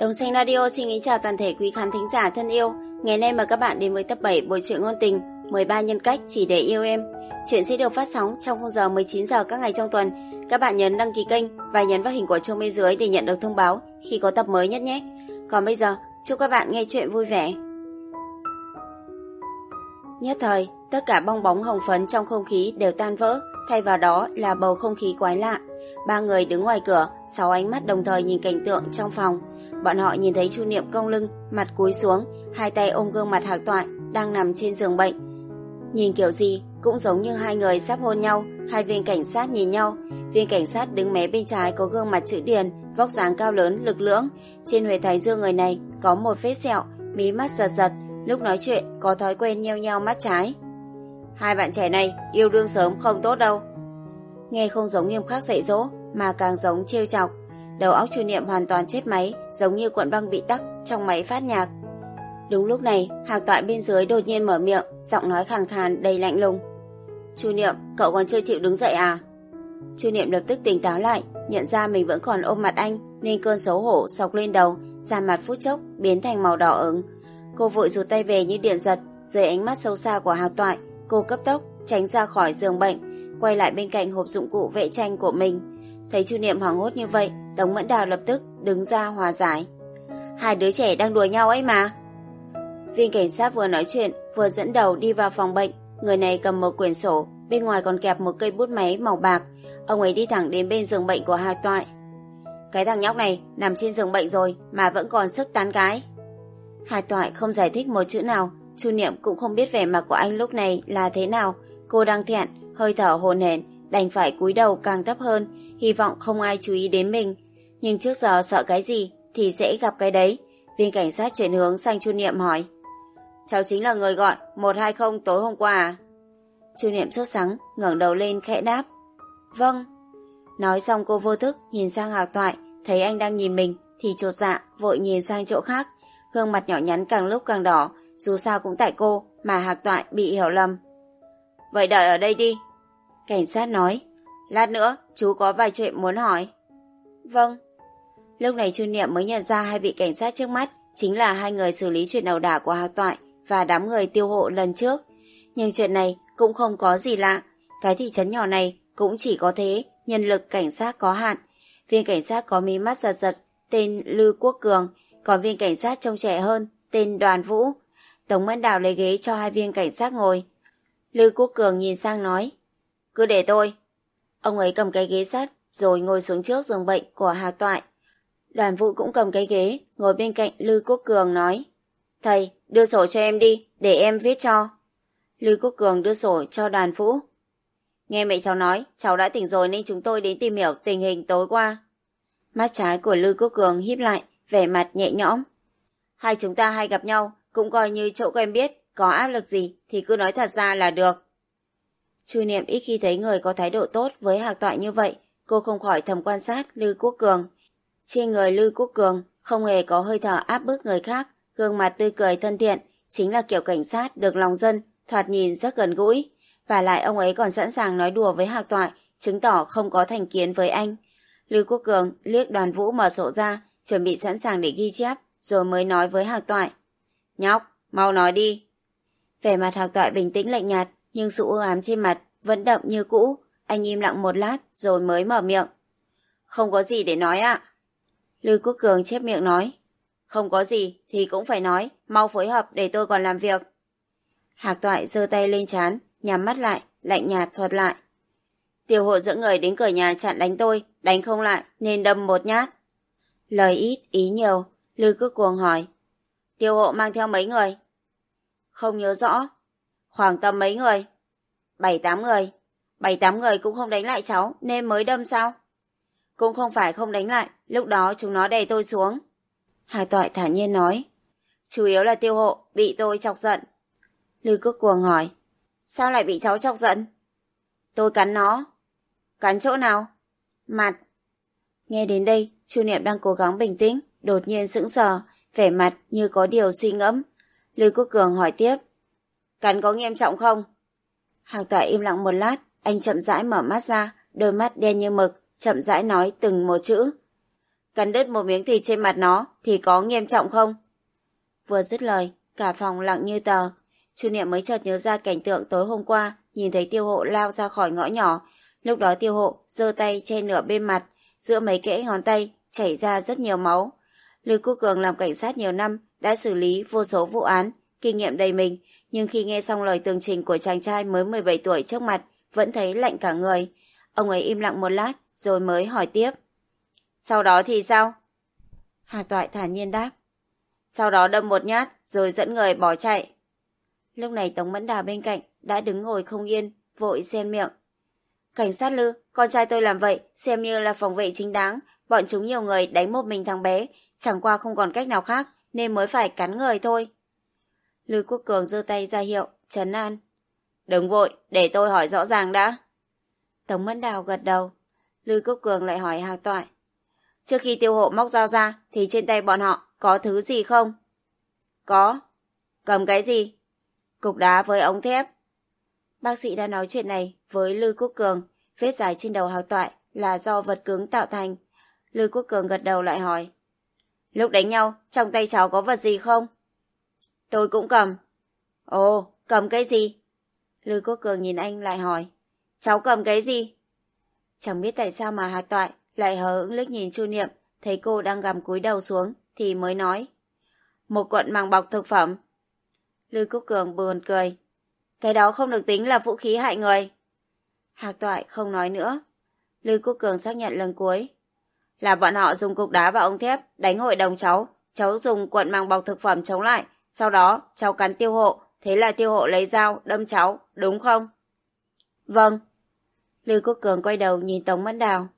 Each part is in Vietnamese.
Đồng xanh radio xin kính chào toàn thể quý khán thính giả thân yêu. Ngày nay mời các bạn đến với tập 7 buổi truyện ngôn tình 13 nhân cách chỉ để yêu em. Chuyện sẽ được phát sóng trong khung giờ 19 giờ các ngày trong tuần. Các bạn nhấn đăng ký kênh và nhấn vào hình quả chuông bên dưới để nhận được thông báo khi có tập mới nhất nhé. Còn bây giờ, chúc các bạn nghe chuyện vui vẻ. Nhất thời, tất cả bong bóng hồng phấn trong không khí đều tan vỡ, thay vào đó là bầu không khí quái lạ. Ba người đứng ngoài cửa, sáu ánh mắt đồng thời nhìn cảnh tượng trong phòng. Bọn họ nhìn thấy Chu Niệm cong lưng, mặt cúi xuống, hai tay ôm gương mặt Hạc Toại đang nằm trên giường bệnh. Nhìn kiểu gì cũng giống như hai người sắp hôn nhau, hai viên cảnh sát nhìn nhau. Viên cảnh sát đứng mé bên trái có gương mặt chữ điền, vóc dáng cao lớn, lực lưỡng. Trên huệ thái dương người này có một vết sẹo, mí mắt giật giật, lúc nói chuyện có thói quen nheo nheo mắt trái. Hai bạn trẻ này yêu đương sớm không tốt đâu. Nghe không giống nghiêm khắc dạy dỗ, mà càng giống trêu chọc. Đầu óc chu niệm hoàn toàn chết máy, giống như cuộn băng bị tắc trong máy phát nhạc. Đúng lúc này, hạc toại bên dưới đột nhiên mở miệng, giọng nói khàn khàn đầy lạnh lùng. Chu Niệm, cậu còn chưa chịu đứng dậy à? Chu Niệm lập tức tỉnh táo lại, nhận ra mình vẫn còn ôm mặt anh, nên cơn xấu hổ sọc lên đầu, da mặt phút chốc biến thành màu đỏ ửng. Cô vội rụt tay về như điện giật, dưới ánh mắt sâu xa của hạc toại, cô cấp tốc tránh ra khỏi giường bệnh, quay lại bên cạnh hộp dụng cụ vẽ tranh của mình. Thấy Chu Niệm hoảng hốt như vậy, Tống Mẫn Đào lập tức đứng ra hòa giải. Hai đứa trẻ đang đùa nhau ấy mà. Viên cảnh sát vừa nói chuyện, vừa dẫn đầu đi vào phòng bệnh. Người này cầm một quyển sổ, bên ngoài còn kẹp một cây bút máy màu bạc. Ông ấy đi thẳng đến bên giường bệnh của Hà Toại. Cái thằng nhóc này nằm trên giường bệnh rồi mà vẫn còn sức tán gái. Hà Toại không giải thích một chữ nào, Chu Niệm cũng không biết vẻ mặt của anh lúc này là thế nào. Cô đang thẹn, hơi thở hồn hển, đành phải cúi đầu càng thấp hơn, hy vọng không ai chú ý đến mình. Nhưng trước giờ sợ cái gì thì sẽ gặp cái đấy. Viên cảnh sát chuyển hướng sang Chu Niệm hỏi. Cháu chính là người gọi 120 tối hôm qua à? Chu Niệm sốt sắng, ngẩng đầu lên khẽ đáp. Vâng. Nói xong cô vô thức nhìn sang Hạc Toại, thấy anh đang nhìn mình thì trột dạ, vội nhìn sang chỗ khác. Gương mặt nhỏ nhắn càng lúc càng đỏ, dù sao cũng tại cô mà Hạc Toại bị hiểu lầm. Vậy đợi ở đây đi. Cảnh sát nói, lát nữa chú có vài chuyện muốn hỏi. Vâng. Lúc này Chu Niệm mới nhận ra hai vị cảnh sát trước mắt chính là hai người xử lý chuyện đầu đả của Hạc Toại và đám người tiêu hộ lần trước. Nhưng chuyện này cũng không có gì lạ. Cái thị trấn nhỏ này cũng chỉ có thế, nhân lực cảnh sát có hạn. Viên cảnh sát có mí mắt giật giật, tên Lư Quốc Cường, còn viên cảnh sát trông trẻ hơn, tên Đoàn Vũ. Tống Mẫn Đào lấy ghế cho hai viên cảnh sát ngồi. Lư Quốc Cường nhìn sang nói, cứ để tôi. Ông ấy cầm cái ghế sắt, rồi ngồi xuống trước giường bệnh của Hạc Toại. Đoàn Vũ cũng cầm cái ghế, ngồi bên cạnh Lư Quốc Cường nói, Thầy, đưa sổ cho em đi, để em viết cho. lư Quốc Cường đưa sổ cho đoàn vũ. Nghe mẹ cháu nói, cháu đã tỉnh rồi nên chúng tôi đến tìm hiểu tình hình tối qua. Mắt trái của lư Quốc Cường híp lại, vẻ mặt nhẹ nhõm. Hai chúng ta hay gặp nhau, cũng coi như chỗ quen biết, có áp lực gì thì cứ nói thật ra là được. Chu Niệm ít khi thấy người có thái độ tốt với hạc toại như vậy, cô không khỏi thầm quan sát lư Quốc Cường. Trên người Lưu Quốc Cường không hề có hơi thở áp bức người khác, gương mặt tươi cười thân thiện, chính là kiểu cảnh sát được lòng dân, thoạt nhìn rất gần gũi. Và lại ông ấy còn sẵn sàng nói đùa với Hạc Toại, chứng tỏ không có thành kiến với anh. Lưu Quốc Cường liếc đoàn vũ mở sổ ra, chuẩn bị sẵn sàng để ghi chép, rồi mới nói với Hạc Toại. Nhóc, mau nói đi. Vẻ mặt Hạc Toại bình tĩnh lạnh nhạt, nhưng sự ưu ám trên mặt vẫn đậm như cũ. Anh im lặng một lát, rồi mới mở miệng. Không có gì để nói ạ. Lưu Quốc Cường chép miệng nói. Không có gì thì cũng phải nói, mau phối hợp để tôi còn làm việc. Hạc toại giơ tay lên chán, nhắm mắt lại, lạnh nhạt thuật lại. Tiểu hộ dẫn người đến cửa nhà chặn đánh tôi, đánh không lại nên đâm một nhát. Lời ít, ý nhiều, Lưu Quốc cường hỏi. Tiêu hộ mang theo mấy người? Không nhớ rõ. Khoảng tầm mấy người? Bảy tám người. Bảy tám người cũng không đánh lại cháu nên mới đâm sao? Cũng không phải không đánh lại, lúc đó chúng nó đè tôi xuống. Hải toại thả nhiên nói. Chủ yếu là tiêu hộ, bị tôi chọc giận. Lưu Cước Cuồng hỏi. Sao lại bị cháu chọc giận? Tôi cắn nó. Cắn chỗ nào? Mặt. Nghe đến đây, Chu Niệm đang cố gắng bình tĩnh, đột nhiên sững sờ, vẻ mặt như có điều suy ngẫm. Lưu Quốc Cường hỏi tiếp. Cắn có nghiêm trọng không? Hàng tọa im lặng một lát, anh chậm rãi mở mắt ra, đôi mắt đen như mực, chậm rãi nói từng một chữ. cắn đứt một miếng thịt trên mặt nó thì có nghiêm trọng không? Vừa dứt lời, cả phòng lặng như tờ. Chu Niệm mới chợt nhớ ra cảnh tượng tối hôm qua, nhìn thấy tiêu hộ lao ra khỏi ngõ nhỏ. Lúc đó tiêu hộ giơ tay che nửa bên mặt, giữa mấy kẽ ngón tay chảy ra rất nhiều máu. Lưu Quốc Cường làm cảnh sát nhiều năm, đã xử lý vô số vụ án, kinh nghiệm đầy mình, nhưng khi nghe xong lời tường trình của chàng trai mới 17 tuổi trước mặt, vẫn thấy lạnh cả người. Ông ấy im lặng một lát, rồi mới hỏi tiếp. Sau đó thì sao? Hà Toại thản nhiên đáp. Sau đó đâm một nhát, rồi dẫn người bỏ chạy. Lúc này Tống Mẫn Đào bên cạnh, đã đứng ngồi không yên, vội xen miệng. Cảnh sát Lư, con trai tôi làm vậy, xem như là phòng vệ chính đáng. Bọn chúng nhiều người đánh một mình thằng bé, chẳng qua không còn cách nào khác, nên mới phải cắn người thôi. Lư Quốc Cường giơ tay ra hiệu, trấn an. Đừng vội, để tôi hỏi rõ ràng đã. Tống Mẫn Đào gật đầu. Lư Quốc Cường lại hỏi Hạc Toại. Trước khi tiêu hộ móc dao ra, thì trên tay bọn họ có thứ gì không? Có. Cầm cái gì? Cục đá với ống thép. Bác sĩ đã nói chuyện này với Lư Quốc Cường. Vết dài trên đầu Hạc Toại là do vật cứng tạo thành. Lư Quốc Cường gật đầu lại hỏi. Lúc đánh nhau, trong tay cháu có vật gì không? Tôi cũng cầm. Ồ, cầm cái gì? Lư Quốc Cường nhìn anh lại hỏi. Cháu cầm cái gì? Chẳng biết tại sao mà Hà Toại lại hờ hững liếc nhìn Chu Niệm, thấy cô đang gầm cúi đầu xuống, thì mới nói. Một cuộn màng bọc thực phẩm. Lư Quốc Cường buồn cười. Cái đó không được tính là vũ khí hại người. Hạc Toại không nói nữa. Lư Quốc Cường xác nhận lần cuối. Là bọn họ dùng cục đá và ống thép đánh hội đồng cháu. Cháu dùng cuộn màng bọc thực phẩm chống lại. Sau đó cháu cắn tiêu hộ. Thế là tiêu hộ lấy dao đâm cháu, đúng không? Vâng. Lưu Quốc Cường quay đầu nhìn Tống Mẫn Đào.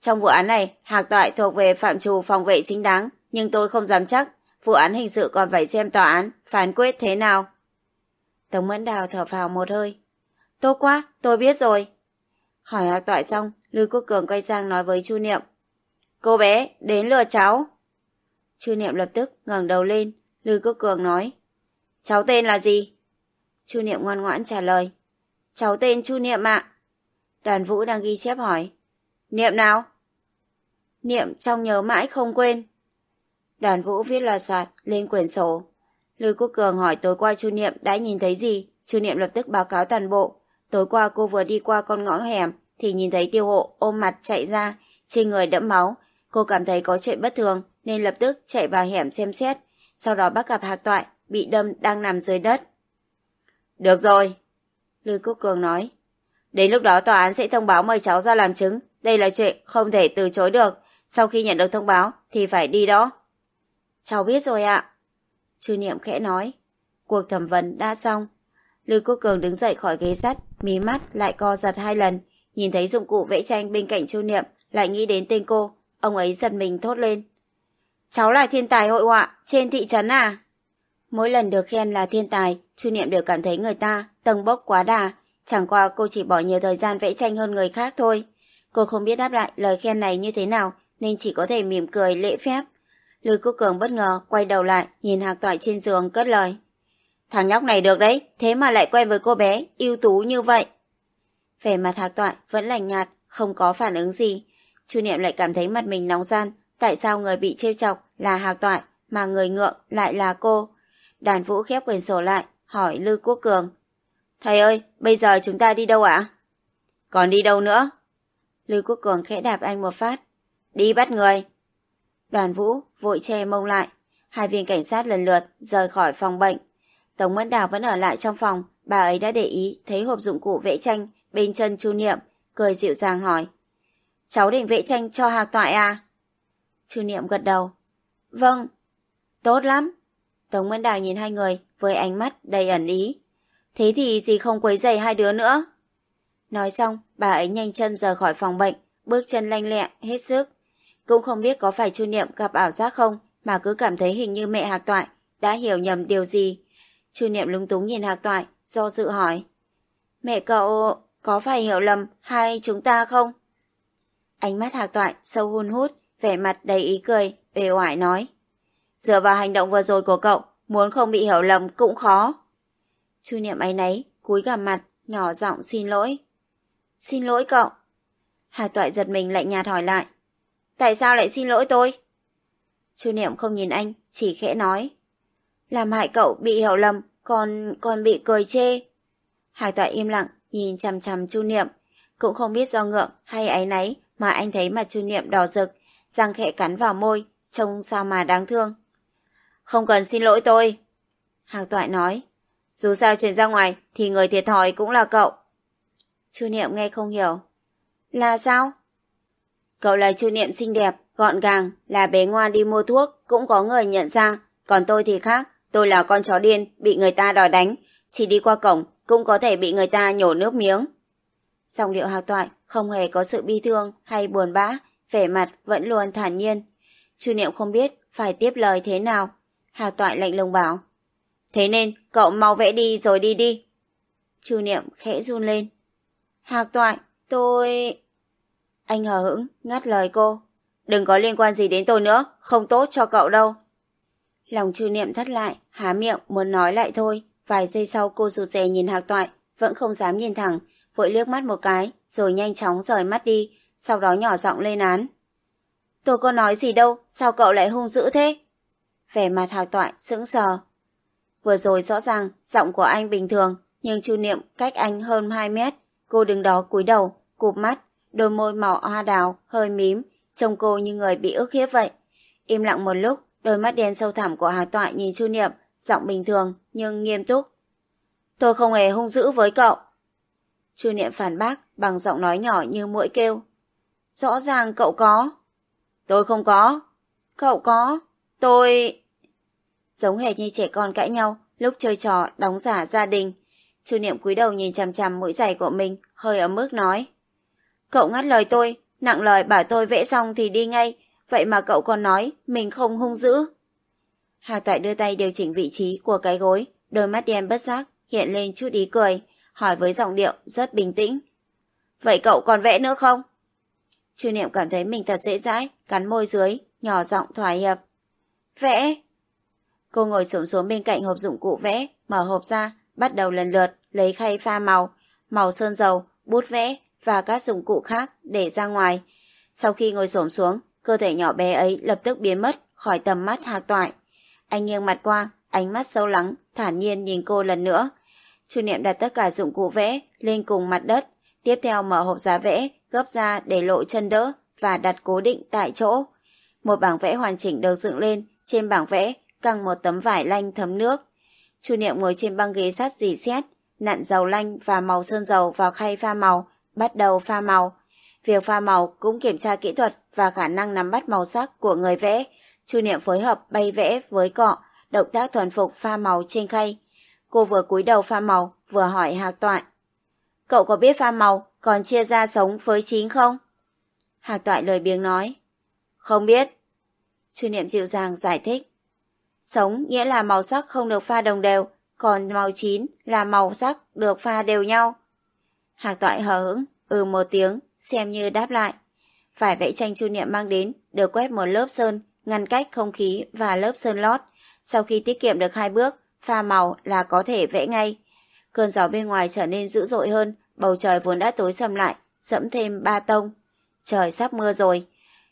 Trong vụ án này, Hạc Toại thuộc về phạm trù phòng vệ chính đáng, nhưng tôi không dám chắc. Vụ án hình sự còn phải xem tòa án, phán quyết thế nào. Tống Mẫn Đào thở phào một hơi. Tốt quá, tôi biết rồi. Hỏi Hạc Toại xong, Lưu Quốc Cường quay sang nói với Chu Niệm. Cô bé, đến lừa cháu. Chu Niệm lập tức ngẩng đầu lên, Lưu Quốc Cường nói. Cháu tên là gì? Chu Niệm ngoan ngoãn trả lời. Cháu tên Chu Niệm ạ. Đoàn Vũ đang ghi chép hỏi. Niệm nào? Niệm trong nhớ mãi không quên. Đoàn Vũ viết là soạt lên quyển sổ. Lưu Quốc Cường hỏi tối qua Chu Niệm đã nhìn thấy gì. Chu Niệm lập tức báo cáo toàn bộ. Tối qua cô vừa đi qua con ngõ hẻm thì nhìn thấy tiêu hộ ôm mặt chạy ra, trên người đẫm máu. Cô cảm thấy có chuyện bất thường nên lập tức chạy vào hẻm xem xét. Sau đó bắt gặp Hạc Toại bị đâm đang nằm dưới đất. Được rồi, Lưu Quốc Cường nói. Đến lúc đó tòa án sẽ thông báo mời cháu ra làm chứng. Đây là chuyện không thể từ chối được. Sau khi nhận được thông báo thì phải đi đó. Cháu biết rồi ạ. Chu Niệm khẽ nói. Cuộc thẩm vấn đã xong. Lưu Quốc Cường đứng dậy khỏi ghế sắt, mí mắt lại co giật hai lần. Nhìn thấy dụng cụ vẽ tranh bên cạnh Chu Niệm, lại nghĩ đến tên cô. Ông ấy giật mình thốt lên. Cháu là thiên tài hội họa trên thị trấn à? Mỗi lần được khen là thiên tài, Chu Niệm đều cảm thấy người ta tầng bốc quá đà. Chẳng qua cô chỉ bỏ nhiều thời gian vẽ tranh hơn người khác thôi. Cô không biết đáp lại lời khen này như thế nào, nên chỉ có thể mỉm cười lễ phép. Lưu Quốc Cường bất ngờ quay đầu lại, nhìn Hạc Toại trên giường cất lời. Thằng nhóc này được đấy, thế mà lại quen với cô bé, ưu tú như vậy. Vẻ mặt Hạc Toại vẫn lành nhạt, không có phản ứng gì. Chu Niệm lại cảm thấy mặt mình nóng gian, tại sao người bị trêu chọc là Hạc Toại mà người ngượng lại là cô. đàn Vũ khép quyển sổ lại, hỏi Lưu Quốc Cường. Thầy ơi, bây giờ chúng ta đi đâu ạ? Còn đi đâu nữa? Lưu Quốc Cường khẽ đạp anh một phát. Đi bắt người. Đoàn Vũ vội che mông lại. Hai viên cảnh sát lần lượt rời khỏi phòng bệnh. Tống Mẫn Đào vẫn ở lại trong phòng. Bà ấy đã để ý thấy hộp dụng cụ vẽ tranh bên chân Chu Niệm, cười dịu dàng hỏi. Cháu định vẽ tranh cho Hạc Toại à? Chu Niệm gật đầu. Vâng. Tốt lắm. Tống Mẫn Đào nhìn hai người với ánh mắt đầy ẩn ý. Thế thì gì không quấy rầy hai đứa nữa? Nói xong, bà ấy nhanh chân rời khỏi phòng bệnh, bước chân lanh lẹ, hết sức. Cũng không biết có phải Chu Niệm gặp ảo giác không, mà cứ cảm thấy hình như mẹ Hạc Toại đã hiểu nhầm điều gì. Chu Niệm lúng túng nhìn Hạc Toại, do dự hỏi. Mẹ cậu có phải hiểu lầm hai chúng ta không? Ánh mắt Hạc Toại sâu hun hút, vẻ mặt đầy ý cười, bề oải nói. Dựa vào hành động vừa rồi của cậu, muốn không bị hiểu lầm cũng khó. Chu Niệm ấy nấy, cúi gằm mặt, nhỏ giọng xin lỗi. Xin lỗi cậu. Hà Toại giật mình lạnh nhạt hỏi lại. tại sao lại xin lỗi tôi? Chu Niệm không nhìn anh, chỉ khẽ nói. Làm hại cậu bị hiểu lầm, còn còn bị cười chê. Hải toại im lặng, nhìn chằm chằm Chu Niệm. Cũng không biết do ngượng hay áy náy mà anh thấy mặt Chu Niệm đỏ rực, răng khẽ cắn vào môi, trông sao mà đáng thương. Không cần xin lỗi tôi. Hạc toại nói. Dù sao chuyển ra ngoài thì người thiệt thòi cũng là cậu. Chu Niệm nghe không hiểu. Là sao? Cậu là Chu Niệm xinh đẹp, gọn gàng, là bé ngoan đi mua thuốc, cũng có người nhận ra. Còn tôi thì khác, tôi là con chó điên, bị người ta đòi đánh. Chỉ đi qua cổng, cũng có thể bị người ta nhổ nước miếng. Dòng điệu hạc toại không hề có sự bi thương hay buồn bã, vẻ mặt vẫn luôn thản nhiên. Chu Niệm không biết phải tiếp lời thế nào. Hạc toại lạnh lùng bảo. Thế nên cậu mau vẽ đi rồi đi đi. Chu Niệm khẽ run lên. Hạc toại, tôi... Anh hờ hững, ngắt lời cô. Đừng có liên quan gì đến tôi nữa, không tốt cho cậu đâu. Lòng Chu Niệm thắt lại, há miệng muốn nói lại thôi. Vài giây sau cô rụt rè nhìn Hạc toại, vẫn không dám nhìn thẳng, vội liếc mắt một cái, rồi nhanh chóng rời mắt đi, sau đó nhỏ giọng lên án. Tôi có nói gì đâu, sao cậu lại hung dữ thế? Vẻ mặt Hạc toại sững sờ, Vừa rồi rõ ràng giọng của anh bình thường, nhưng Chu Niệm cách anh hơn 2 mét. Cô đứng đó cúi đầu, cụp mắt, đôi môi màu hoa đào, hơi mím, trông cô như người bị ức hiếp vậy. Im lặng một lúc, đôi mắt đen sâu thẳm của Hà Tọa nhìn Chu Niệm, giọng bình thường nhưng nghiêm túc. Tôi không hề hung dữ với cậu. Chu Niệm phản bác bằng giọng nói nhỏ như mũi kêu. Rõ ràng cậu có. Tôi không có. Cậu có. Tôi giống hệt như trẻ con cãi nhau lúc chơi trò đóng giả gia đình. Chu Niệm cúi đầu nhìn chằm chằm mũi giày của mình, hơi ấm ức nói. Cậu ngắt lời tôi, nặng lời bảo tôi vẽ xong thì đi ngay, vậy mà cậu còn nói mình không hung dữ. Hà Toại đưa tay điều chỉnh vị trí của cái gối, đôi mắt đen bất giác, hiện lên chút ý cười, hỏi với giọng điệu rất bình tĩnh. Vậy cậu còn vẽ nữa không? Chu Niệm cảm thấy mình thật dễ dãi, cắn môi dưới, nhỏ giọng thỏa hiệp. Vẽ? Cô ngồi xổm xuống bên cạnh hộp dụng cụ vẽ, mở hộp ra, bắt đầu lần lượt lấy khay pha màu, màu sơn dầu, bút vẽ và các dụng cụ khác để ra ngoài. Sau khi ngồi xổm xuống, cơ thể nhỏ bé ấy lập tức biến mất khỏi tầm mắt Hạc Toại. Anh nghiêng mặt qua, ánh mắt sâu lắng, thản nhiên nhìn cô lần nữa. Chu Niệm đặt tất cả dụng cụ vẽ lên cùng mặt đất, tiếp theo mở hộp giá vẽ, gấp ra để lộ chân đỡ và đặt cố định tại chỗ. Một bảng vẽ hoàn chỉnh được dựng lên, trên bảng vẽ căng một tấm vải lanh thấm nước. Chu Niệm ngồi trên băng ghế sắt dì xét, nặn dầu lanh và màu sơn dầu vào khay pha màu, bắt đầu pha màu. Việc pha màu cũng kiểm tra kỹ thuật và khả năng nắm bắt màu sắc của người vẽ. Chu Niệm phối hợp bay vẽ với cọ, động tác thuần phục pha màu trên khay. Cô vừa cúi đầu pha màu, vừa hỏi Hạc Toại. Cậu có biết pha màu, còn chia ra sống với chín không? Hạc Toại lời biếng nói. Không biết. Chu Niệm dịu dàng giải thích. Sống nghĩa là màu sắc không được pha đồng đều, còn màu chín là màu sắc được pha đều nhau. Hạc toại hờ hững, ừ một tiếng, xem như đáp lại. Vải vẽ tranh chu niệm mang đến, được quét một lớp sơn, ngăn cách không khí và lớp sơn lót. Sau khi tiết kiệm được hai bước, pha màu là có thể vẽ ngay. Cơn gió bên ngoài trở nên dữ dội hơn, bầu trời vốn đã tối sầm lại, sẫm thêm ba tông. Trời sắp mưa rồi.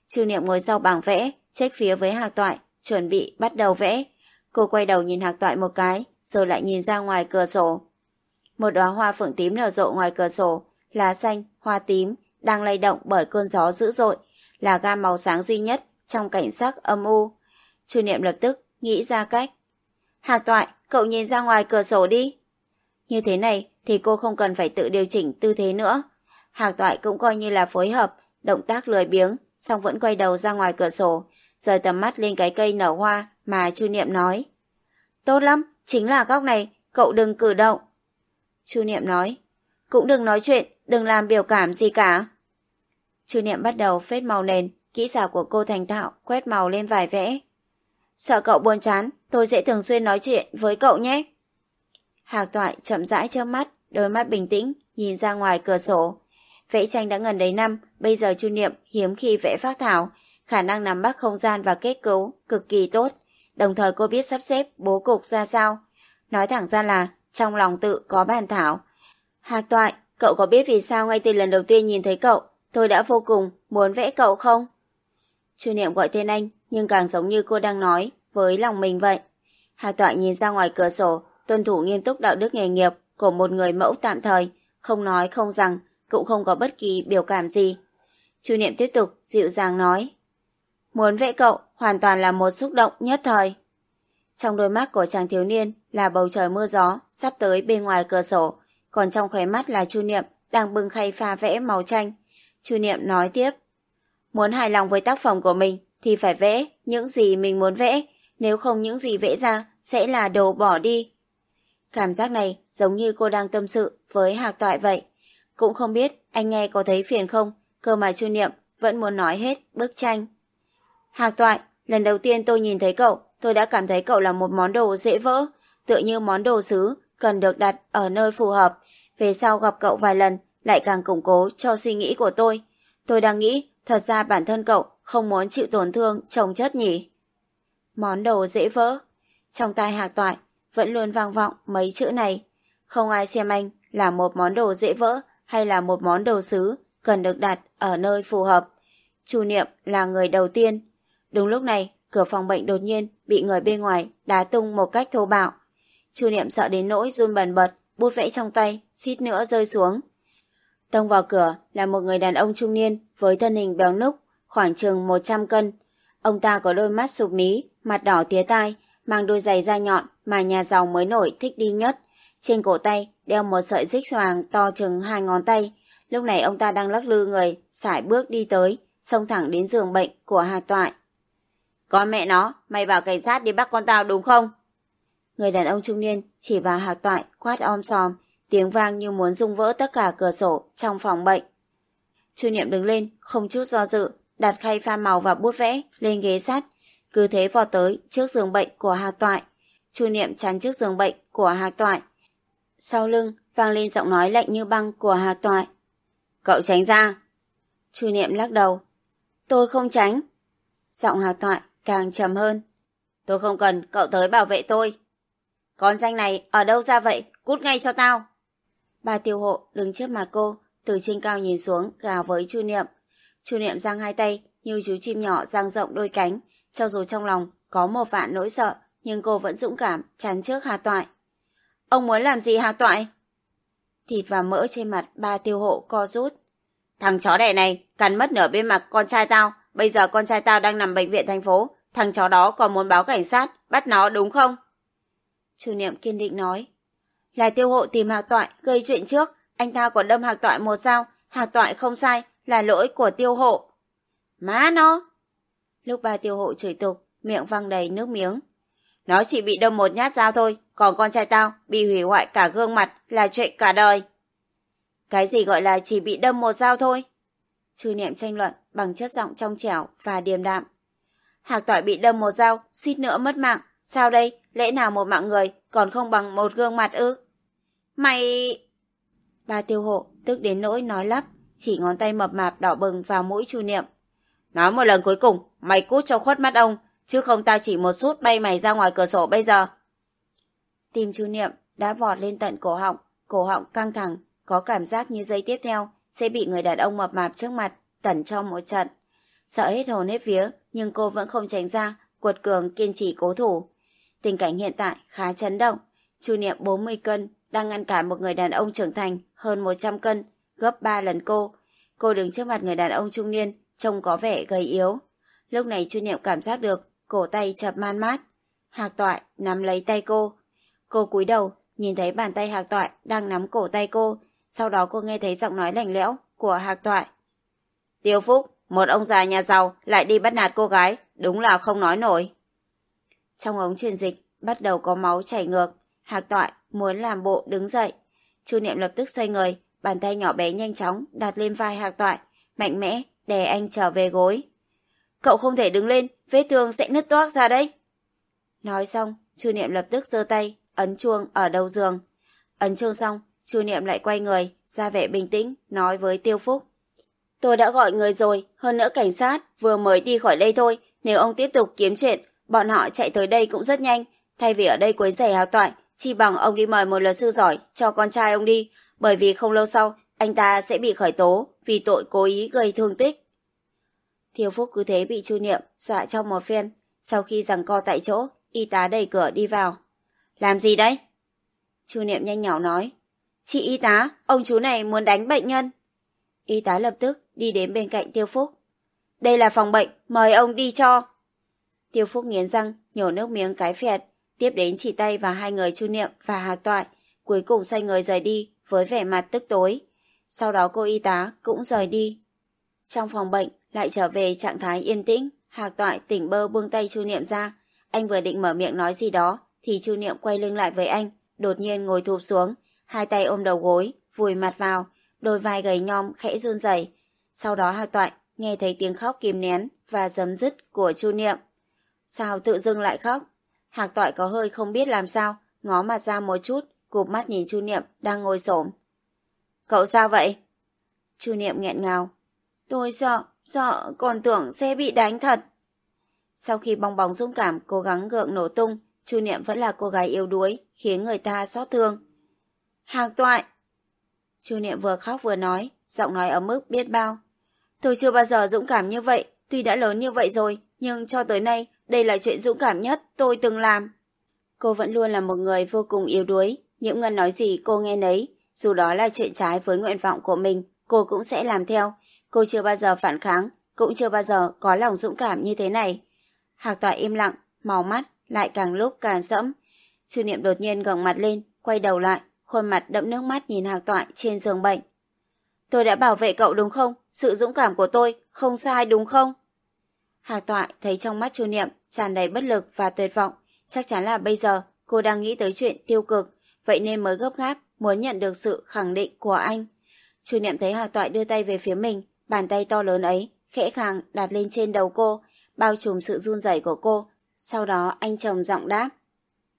Chu Niệm ngồi sau bảng vẽ, trách phía với Hạc Toại, chuẩn bị bắt đầu vẽ. Cô quay đầu nhìn Hạc Toại một cái, rồi lại nhìn ra ngoài cửa sổ. Một đóa hoa phượng tím nở rộ ngoài cửa sổ, lá xanh, hoa tím, đang lay động bởi cơn gió dữ dội, là gam màu sáng duy nhất trong cảnh sắc âm u. Chu Niệm lập tức nghĩ ra cách. Hạc Toại, cậu nhìn ra ngoài cửa sổ đi. Như thế này thì cô không cần phải tự điều chỉnh tư thế nữa. Hạc Toại cũng coi như là phối hợp, động tác lười biếng, xong vẫn quay đầu ra ngoài cửa sổ, rời tầm mắt lên cái cây nở hoa mà Chu Niệm nói. Tốt lắm, chính là góc này, cậu đừng cử động. Chu Niệm nói, cũng đừng nói chuyện, đừng làm biểu cảm gì cả. Chu Niệm bắt đầu phết màu nền, kỹ xảo của cô thành thạo, quét màu lên vài vẽ. Sợ cậu buồn chán, tôi sẽ thường xuyên nói chuyện với cậu nhé. Hạc Toại chậm rãi trước mắt, đôi mắt bình tĩnh, nhìn ra ngoài cửa sổ. Vẽ tranh đã gần đấy năm, bây giờ Chu Niệm hiếm khi vẽ phác thảo, khả năng nắm bắt không gian và kết cấu cực kỳ tốt, đồng thời cô biết sắp xếp bố cục ra sao. Nói thẳng ra là trong lòng tự có bàn thảo. Hạc toại, cậu có biết vì sao ngay từ lần đầu tiên nhìn thấy cậu, tôi đã vô cùng muốn vẽ cậu không? Chu Niệm gọi tên anh, nhưng càng giống như cô đang nói với lòng mình vậy. Hà Toại nhìn ra ngoài cửa sổ, tuân thủ nghiêm túc đạo đức nghề nghiệp của một người mẫu tạm thời, không nói không rằng, cũng không có bất kỳ biểu cảm gì. Chu Niệm tiếp tục dịu dàng nói. Muốn vẽ cậu hoàn toàn là một xúc động nhất thời. Trong đôi mắt của chàng thiếu niên là bầu trời mưa gió sắp tới bên ngoài cửa sổ, còn trong khóe mắt là Chu Niệm đang bưng khay pha vẽ màu tranh. Chu Niệm nói tiếp. Muốn hài lòng với tác phẩm của mình thì phải vẽ những gì mình muốn vẽ, nếu không những gì vẽ ra sẽ là đồ bỏ đi. Cảm giác này giống như cô đang tâm sự với Hạc Toại vậy. Cũng không biết anh nghe có thấy phiền không, cơ mà Chu Niệm vẫn muốn nói hết bức tranh. Hạc Toại, lần đầu tiên tôi nhìn thấy cậu, tôi đã cảm thấy cậu là một món đồ dễ vỡ, tựa như món đồ sứ, cần được đặt ở nơi phù hợp. Về sau gặp cậu vài lần, lại càng củng cố cho suy nghĩ của tôi. Tôi đang nghĩ, thật ra bản thân cậu không muốn chịu tổn thương chồng chất nhỉ. Món đồ dễ vỡ. Trong tai hạc toại, vẫn luôn vang vọng mấy chữ này. Không ai xem anh là một món đồ dễ vỡ hay là một món đồ sứ cần được đặt ở nơi phù hợp. Chu Niệm là người đầu tiên. Đúng lúc này, cửa phòng bệnh đột nhiên bị người bên ngoài đá tung một cách thô bạo. Chu Niệm sợ đến nỗi run bần bật, bút vẽ trong tay, suýt nữa rơi xuống. Tông vào cửa là một người đàn ông trung niên với thân hình béo núc, khoảng chừng 100 cân. Ông ta có đôi mắt sụp mí, mặt đỏ tía tai, mang đôi giày da nhọn mà nhà giàu mới nổi thích đi nhất. Trên cổ tay đeo một sợi xích hoàng to chừng hai ngón tay. Lúc này ông ta đang lắc lư người, sải bước đi tới, xông thẳng đến giường bệnh của Hà Toại. Con mẹ nó, mày bảo cảnh sát đi bắt con tao đúng không? Người đàn ông trung niên chỉ vào Hà Toại quát om sòm, tiếng vang như muốn rung vỡ tất cả cửa sổ trong phòng bệnh. Chu Niệm đứng lên, không chút do dự, đặt khay pha màu và bút vẽ lên ghế sắt, cứ thế vọt tới trước giường bệnh của Hà Toại. Chu Niệm chắn trước giường bệnh của Hà Toại. Sau lưng vang lên giọng nói lạnh như băng của Hà Toại. Cậu tránh ra. Chu Niệm lắc đầu. Tôi không tránh. Giọng Hà Toại càng trầm hơn. Tôi không cần cậu tới bảo vệ tôi. Con danh này ở đâu ra vậy? Cút ngay cho tao. Bà tiêu hộ đứng trước mặt cô, từ trên cao nhìn xuống, gào với Chu Niệm. Chu Niệm giang hai tay, như chú chim nhỏ giang rộng đôi cánh, cho dù trong lòng có một vạn nỗi sợ, nhưng cô vẫn dũng cảm chắn trước Hà Toại. Ông muốn làm gì Hà Toại? Thịt và mỡ trên mặt ba tiêu hộ co rút. Thằng chó đẻ này cắn mất nửa bên mặt con trai tao, bây giờ con trai tao đang nằm bệnh viện thành phố, thằng chó đó còn muốn báo cảnh sát, bắt nó đúng không? Chủ niệm kiên định nói. Là tiêu hộ tìm Hạc Toại gây chuyện trước, anh ta còn đâm Hạc Toại một dao, Hạc Toại không sai, là lỗi của tiêu hộ. Má nó! Lúc ba tiêu hộ chửi tục, miệng văng đầy nước miếng. Nó chỉ bị đâm một nhát dao thôi, còn con trai tao bị hủy hoại cả gương mặt là chuyện cả đời. Cái gì gọi là chỉ bị đâm một dao thôi? Chu niệm tranh luận bằng chất giọng trong trẻo và điềm đạm. Hạc Tỏi bị đâm một dao, suýt nữa mất mạng. Sao đây? Lẽ nào một mạng người còn không bằng một gương mặt ư? Mày... Ba tiêu hộ tức đến nỗi nói lắp, chỉ ngón tay mập mạp đỏ bừng vào mũi chu niệm. Nói một lần cuối cùng, mày cút cho khuất mắt ông, chứ không tao chỉ một sút bay mày ra ngoài cửa sổ bây giờ. Tim chu niệm đã vọt lên tận cổ họng, cổ họng căng thẳng, có cảm giác như giây tiếp theo sẽ bị người đàn ông mập mạp trước mặt tẩn cho một trận. Sợ hết hồn hết vía, nhưng cô vẫn không tránh ra, quật cường kiên trì cố thủ. Tình cảnh hiện tại khá chấn động. Chu Niệm 40 cân đang ngăn cản một người đàn ông trưởng thành hơn 100 cân, gấp 3 lần cô. Cô đứng trước mặt người đàn ông trung niên, trông có vẻ gầy yếu. Lúc này Chu Niệm cảm giác được cổ tay chập man mát. Hạc Toại nắm lấy tay cô. Cô cúi đầu, nhìn thấy bàn tay Hạc Toại đang nắm cổ tay cô. Sau đó cô nghe thấy giọng nói lạnh lẽo của Hạc Toại. Tiêu Phúc, một ông già nhà giàu lại đi bắt nạt cô gái, đúng là không nói nổi. Trong ống truyền dịch, bắt đầu có máu chảy ngược. Hạc Toại muốn làm bộ đứng dậy. Chu Niệm lập tức xoay người, bàn tay nhỏ bé nhanh chóng đặt lên vai Hạc Toại, mạnh mẽ đè anh trở về gối. Cậu không thể đứng lên, vết thương sẽ nứt toác ra đấy. Nói xong, Chu Niệm lập tức giơ tay, ấn chuông ở đầu giường. Ấn chuông xong, Chu Niệm lại quay người, ra vẻ bình tĩnh, nói với Tiêu Phúc. Tôi đã gọi người rồi, hơn nữa cảnh sát vừa mới đi khỏi đây thôi. Nếu ông tiếp tục kiếm chuyện, bọn họ chạy tới đây cũng rất nhanh. Thay vì ở đây quấy rầy hào toại, chi bằng ông đi mời một luật sư giỏi cho con trai ông đi. Bởi vì không lâu sau, anh ta sẽ bị khởi tố vì tội cố ý gây thương tích. thiếu Phúc cứ thế bị Chu Niệm dọa trong một phen. Sau khi rằng co tại chỗ, y tá đẩy cửa đi vào. Làm gì đấy? Chu Niệm nhanh nhỏ nói. Chị y tá, ông chú này muốn đánh bệnh nhân. Y tá lập tức đi đến bên cạnh Tiêu Phúc. Đây là phòng bệnh, mời ông đi cho. Tiêu Phúc nghiến răng, nhổ nước miếng cái phẹt, tiếp đến chỉ tay vào hai người Chu Niệm và Hạc Toại, cuối cùng xoay người rời đi với vẻ mặt tức tối. Sau đó cô y tá cũng rời đi. Trong phòng bệnh lại trở về trạng thái yên tĩnh, Hạc Toại tỉnh bơ buông tay Chu Niệm ra. Anh vừa định mở miệng nói gì đó, thì Chu Niệm quay lưng lại với anh, đột nhiên ngồi thụp xuống, hai tay ôm đầu gối, vùi mặt vào, đôi vai gầy nhom khẽ run rẩy. Sau đó Hạc Toại nghe thấy tiếng khóc kìm nén và dấm dứt của Chu Niệm. Sao tự dưng lại khóc? Hạc Toại có hơi không biết làm sao, ngó mặt ra một chút, cụp mắt nhìn Chu Niệm đang ngồi xổm. Cậu sao vậy? Chu Niệm nghẹn ngào. Tôi sợ, sợ, còn tưởng sẽ bị đánh thật. Sau khi bong bóng dũng cảm cố gắng gượng nổ tung, Chu Niệm vẫn là cô gái yếu đuối, khiến người ta xót thương. Hạc Toại! Chu Niệm vừa khóc vừa nói, giọng nói ấm ức biết bao. Tôi chưa bao giờ dũng cảm như vậy, tuy đã lớn như vậy rồi, nhưng cho tới nay, đây là chuyện dũng cảm nhất tôi từng làm. Cô vẫn luôn là một người vô cùng yếu đuối, những ngân nói gì cô nghe nấy, dù đó là chuyện trái với nguyện vọng của mình, cô cũng sẽ làm theo. Cô chưa bao giờ phản kháng, cũng chưa bao giờ có lòng dũng cảm như thế này. Hạc tọa im lặng, màu mắt, lại càng lúc càng sẫm. Chu Niệm đột nhiên gồng mặt lên, quay đầu lại, khuôn mặt đẫm nước mắt nhìn Hạc Toại trên giường bệnh. Tôi đã bảo vệ cậu đúng không? Sự dũng cảm của tôi không sai đúng không? Hạc Toại thấy trong mắt Chu Niệm tràn đầy bất lực và tuyệt vọng. Chắc chắn là bây giờ cô đang nghĩ tới chuyện tiêu cực, vậy nên mới gấp gáp muốn nhận được sự khẳng định của anh. Chu Niệm thấy Hạc Toại đưa tay về phía mình, bàn tay to lớn ấy, khẽ khàng đặt lên trên đầu cô, bao trùm sự run rẩy của cô. Sau đó anh chồng giọng đáp.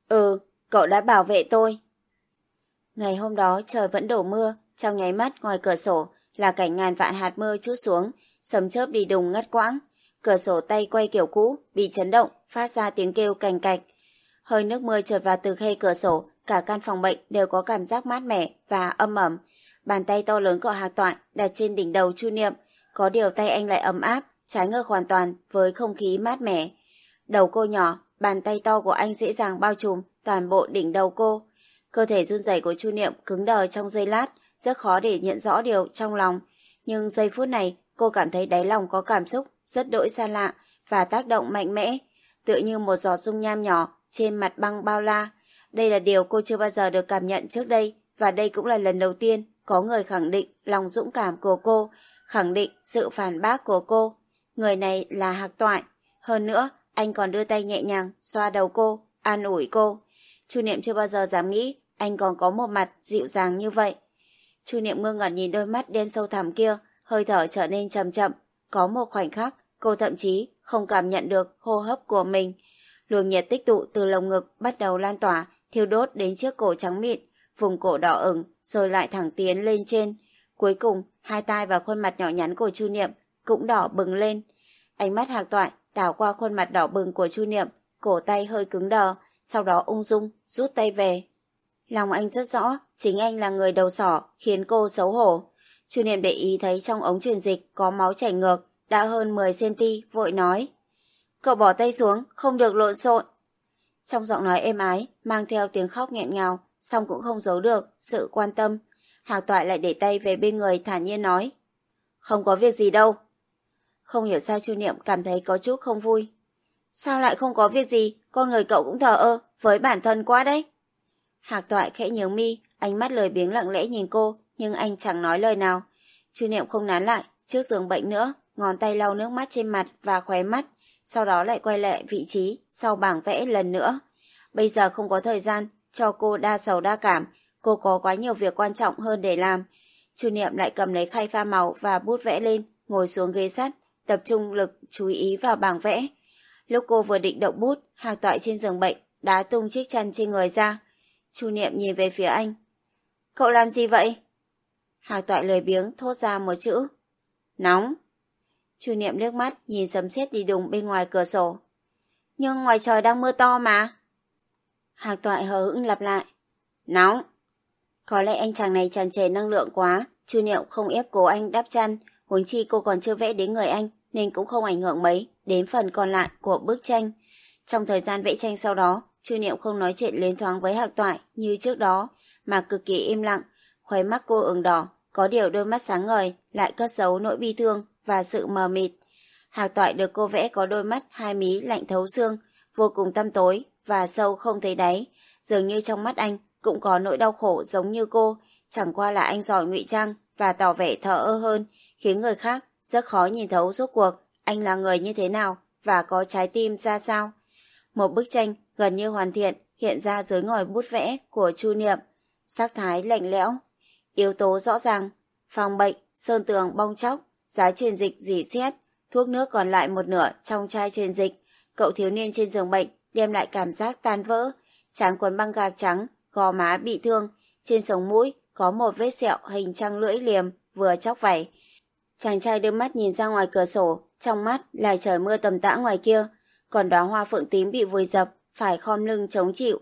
Ừ, cậu đã bảo vệ tôi. Ngày hôm đó trời vẫn đổ mưa, trong nháy mắt ngoài cửa sổ là cảnh ngàn vạn hạt mưa chút xuống, sấm chớp đi đùng ngắt quãng. Cửa sổ tay quay kiểu cũ, bị chấn động, phát ra tiếng kêu cành cạch. Hơi nước mưa trượt vào từ khe cửa sổ, cả căn phòng bệnh đều có cảm giác mát mẻ và âm ẩm. Bàn tay to lớn của Hạc Toại đặt trên đỉnh đầu Chu Niệm, có điều tay anh lại ấm áp, trái ngược hoàn toàn với không khí mát mẻ. Đầu cô nhỏ, bàn tay to của anh dễ dàng bao trùm toàn bộ đỉnh đầu cô. Cơ thể run rẩy của Chu Niệm cứng đờ trong giây lát, rất khó để nhận rõ điều trong lòng. Nhưng giây phút này, cô cảm thấy đáy lòng có cảm xúc rất đỗi xa lạ và tác động mạnh mẽ, tựa như một giọt dung nham nhỏ trên mặt băng bao la. Đây là điều cô chưa bao giờ được cảm nhận trước đây và đây cũng là lần đầu tiên có người khẳng định lòng dũng cảm của cô, khẳng định sự phản bác của cô. Người này là Hạc Toại. Hơn nữa, anh còn đưa tay nhẹ nhàng xoa đầu cô, an ủi cô. Chu Niệm chưa bao giờ dám nghĩ anh còn có một mặt dịu dàng như vậy. Chu Niệm ngơ ngẩn nhìn đôi mắt đen sâu thẳm kia, hơi thở trở nên chậm chậm. Có một khoảnh khắc, cô thậm chí không cảm nhận được hô hấp của mình. Luồng nhiệt tích tụ từ lồng ngực bắt đầu lan tỏa, thiêu đốt đến chiếc cổ trắng mịn, vùng cổ đỏ ửng, rồi lại thẳng tiến lên trên. Cuối cùng, hai tai và khuôn mặt nhỏ nhắn của Chu Niệm cũng đỏ bừng lên. Ánh mắt hạc toại đảo qua khuôn mặt đỏ bừng của Chu Niệm, cổ tay hơi cứng đờ, sau đó ung dung rút tay về. Lòng anh rất rõ, chính anh là người đầu sỏ, khiến cô xấu hổ. Chu Niệm để ý thấy trong ống truyền dịch có máu chảy ngược, đã hơn 10cm, vội nói. Cậu bỏ tay xuống, không được lộn xộn. Trong giọng nói êm ái, mang theo tiếng khóc nghẹn ngào, song cũng không giấu được sự quan tâm. Hạc Toại lại để tay về bên người thản nhiên nói. Không có việc gì đâu. Không hiểu sao Chu Niệm cảm thấy có chút không vui. Sao lại không có việc gì, con người cậu cũng thờ ơ, với bản thân quá đấy. Hạc Toại khẽ nhướng mi, ánh mắt lời biếng lặng lẽ nhìn cô, nhưng anh chẳng nói lời nào. Chu Niệm không nán lại, trước giường bệnh nữa, ngón tay lau nước mắt trên mặt và khóe mắt, sau đó lại quay lại vị trí sau bảng vẽ lần nữa. Bây giờ không có thời gian cho cô đa sầu đa cảm, cô có quá nhiều việc quan trọng hơn để làm. Chu Niệm lại cầm lấy khay pha màu và bút vẽ lên, ngồi xuống ghế sắt, tập trung lực chú ý vào bảng vẽ. Lúc cô vừa định động bút, hạc toại trên giường bệnh, đá tung chiếc chăn trên người ra. Chu Niệm nhìn về phía anh. Cậu làm gì vậy? Hà toại lời biếng thốt ra một chữ. Nóng. Chu Niệm liếc mắt nhìn sấm sét đi đùng bên ngoài cửa sổ. Nhưng ngoài trời đang mưa to mà. Hạc toại hờ hững lặp lại. Nóng. Có lẽ anh chàng này tràn trề năng lượng quá. Chu Niệm không ép cố anh đáp chăn. Huống chi cô còn chưa vẽ đến người anh. nên cũng không ảnh hưởng mấy đến phần còn lại của bức tranh. Trong thời gian vẽ tranh sau đó, Chu Niệm không nói chuyện lên thoáng với Hạc Toại như trước đó, mà cực kỳ im lặng, khóe mắt cô ửng đỏ, có điều đôi mắt sáng ngời lại cất giấu nỗi bi thương và sự mờ mịt. Hạc Toại được cô vẽ có đôi mắt hai mí lạnh thấu xương, vô cùng tăm tối và sâu không thấy đáy, dường như trong mắt anh cũng có nỗi đau khổ giống như cô, chẳng qua là anh giỏi ngụy trang và tỏ vẻ thờ ơ hơn, khiến người khác rất khó nhìn thấu rốt cuộc anh là người như thế nào và có trái tim ra sao. Một bức tranh gần như hoàn thiện hiện ra dưới ngòi bút vẽ của Chu Niệm, sắc thái lạnh lẽo, yếu tố rõ ràng, phòng bệnh, sơn tường bong chóc, giá truyền dịch dỉ xét, thuốc nước còn lại một nửa trong chai truyền dịch, cậu thiếu niên trên giường bệnh đem lại cảm giác tan vỡ, tráng quần băng gạc trắng, gò má bị thương, trên sống mũi có một vết sẹo hình trăng lưỡi liềm vừa chóc vảy. Chàng trai đưa mắt nhìn ra ngoài cửa sổ, trong mắt là trời mưa tầm tã ngoài kia, còn đóa hoa phượng tím bị vùi dập, phải khom lưng chống chịu.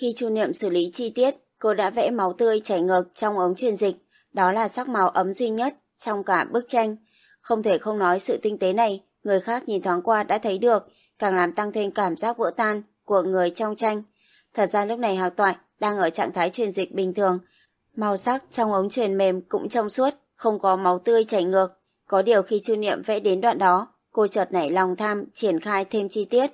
Khi Chu Niệm xử lý chi tiết, cô đã vẽ máu tươi chảy ngược trong ống truyền dịch, đó là sắc màu ấm duy nhất trong cả bức tranh. Không thể không nói sự tinh tế này, người khác nhìn thoáng qua đã thấy được, càng làm tăng thêm cảm giác vỡ tan của người trong tranh. Thật ra lúc này Hạc Toại đang ở trạng thái truyền dịch bình thường, màu sắc trong ống truyền mềm cũng trong suốt, không có máu tươi chảy ngược. Có điều khi Chu Niệm vẽ đến đoạn đó, cô chợt nảy lòng tham triển khai thêm chi tiết.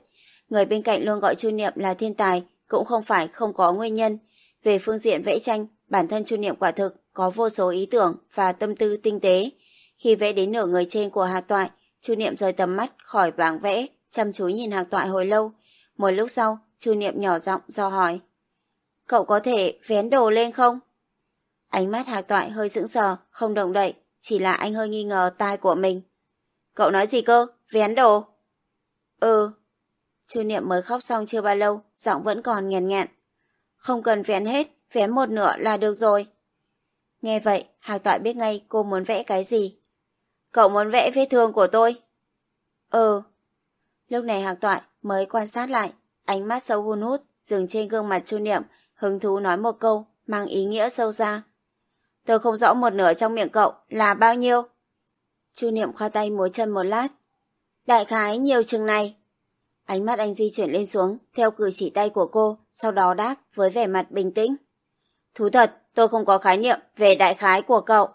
Người bên cạnh luôn gọi Chu Niệm là thiên tài, cũng không phải không có nguyên nhân. Về phương diện vẽ tranh, bản thân Chu Niệm quả thực có vô số ý tưởng và tâm tư tinh tế. Khi vẽ đến nửa người trên của Hạc Toại, Chu Niệm rời tầm mắt khỏi bảng vẽ, chăm chú nhìn Hạc Toại hồi lâu. Một lúc sau, Chu Niệm nhỏ giọng do hỏi. Cậu có thể vén đồ lên không? Ánh mắt Hạc Toại hơi sững sờ, không động đậy, chỉ là anh hơi nghi ngờ tai của mình. Cậu nói gì cơ? Vén đồ? Ừ. Chu Niệm mới khóc xong chưa bao lâu, giọng vẫn còn nghẹn nghẹn. Không cần vén hết, vén một nửa là được rồi. Nghe vậy, Hạc Toại biết ngay cô muốn vẽ cái gì. Cậu muốn vẽ vết thương của tôi? Ừ. Lúc này Hạc Toại mới quan sát lại, ánh mắt sâu hun hút, dừng trên gương mặt Chu Niệm, hứng thú nói một câu, mang ý nghĩa sâu xa. Tôi không rõ một nửa trong miệng cậu là bao nhiêu. Chu Niệm khoa tay múa chân một lát. Đại khái nhiều chừng này. Ánh mắt anh di chuyển lên xuống theo cử chỉ tay của cô, sau đó đáp với vẻ mặt bình tĩnh. Thú thật, tôi không có khái niệm về đại khái của cậu.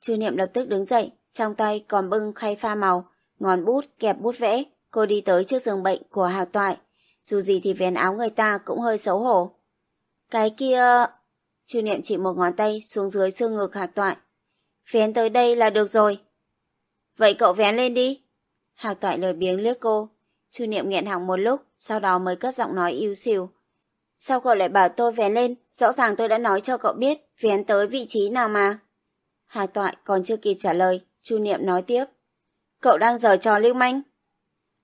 Chu Niệm lập tức đứng dậy, trong tay còn bưng khay pha màu, ngón bút kẹp bút vẽ, cô đi tới trước giường bệnh của Hạc Toại. Dù gì thì vén áo người ta cũng hơi xấu hổ. Cái kia... Chu Niệm chỉ một ngón tay xuống dưới xương ngực Hạc Toại. Vén tới đây là được rồi. Vậy cậu vén lên đi. Hạc Toại lời biếng liếc cô. Chu Niệm nghẹn họng một lúc, sau đó mới cất giọng nói yêu xìu. Sao cậu lại bảo tôi vén lên? Rõ ràng tôi đã nói cho cậu biết vén tới vị trí nào mà. Hạc Toại còn chưa kịp trả lời, Chu Niệm nói tiếp. Cậu đang giở trò lưu manh.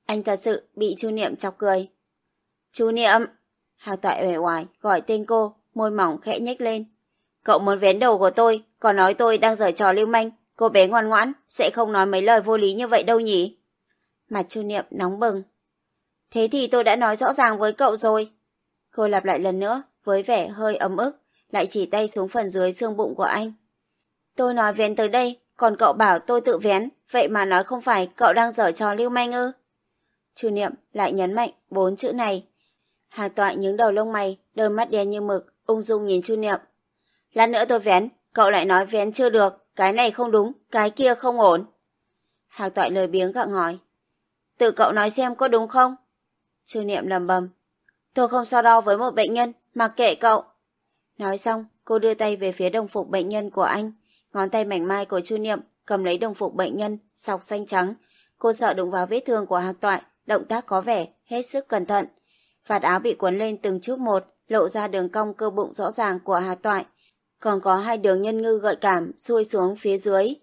Anh thật sự bị Chu Niệm chọc cười. Chu Niệm! Hạc Toại uể oải gọi tên cô, môi mỏng khẽ nhếch lên. Cậu muốn vén đầu của tôi, còn nói tôi đang giở trò lưu manh, cô bé ngoan ngoãn, sẽ không nói mấy lời vô lý như vậy đâu nhỉ? Mặt Chu Niệm nóng bừng. Thế thì tôi đã nói rõ ràng với cậu rồi. Cô lặp lại lần nữa, với vẻ hơi ấm ức, lại chỉ tay xuống phần dưới xương bụng của anh. Tôi nói vén tới đây, còn cậu bảo tôi tự vén, vậy mà nói không phải cậu đang giở trò lưu manh ư? Chu Niệm lại nhấn mạnh bốn chữ này. Hà Toại những đầu lông mày, đôi mắt đen như mực, ung dung nhìn Chu Niệm. Lát nữa tôi vén, cậu lại nói vén chưa được, cái này không đúng, cái kia không ổn. Hạc toại lời biếng gặng hỏi. Tự cậu nói xem có đúng không? Chu Niệm lầm bầm. Tôi không so đo với một bệnh nhân, mặc kệ cậu. Nói xong, cô đưa tay về phía đồng phục bệnh nhân của anh. Ngón tay mảnh mai của Chu Niệm cầm lấy đồng phục bệnh nhân, sọc xanh trắng. Cô sợ đụng vào vết thương của Hạc toại, động tác có vẻ hết sức cẩn thận. Vạt áo bị cuốn lên từng chút một, lộ ra đường cong cơ bụng rõ ràng của Hà Toại. Còn có hai đường nhân ngư gợi cảm xuôi xuống phía dưới.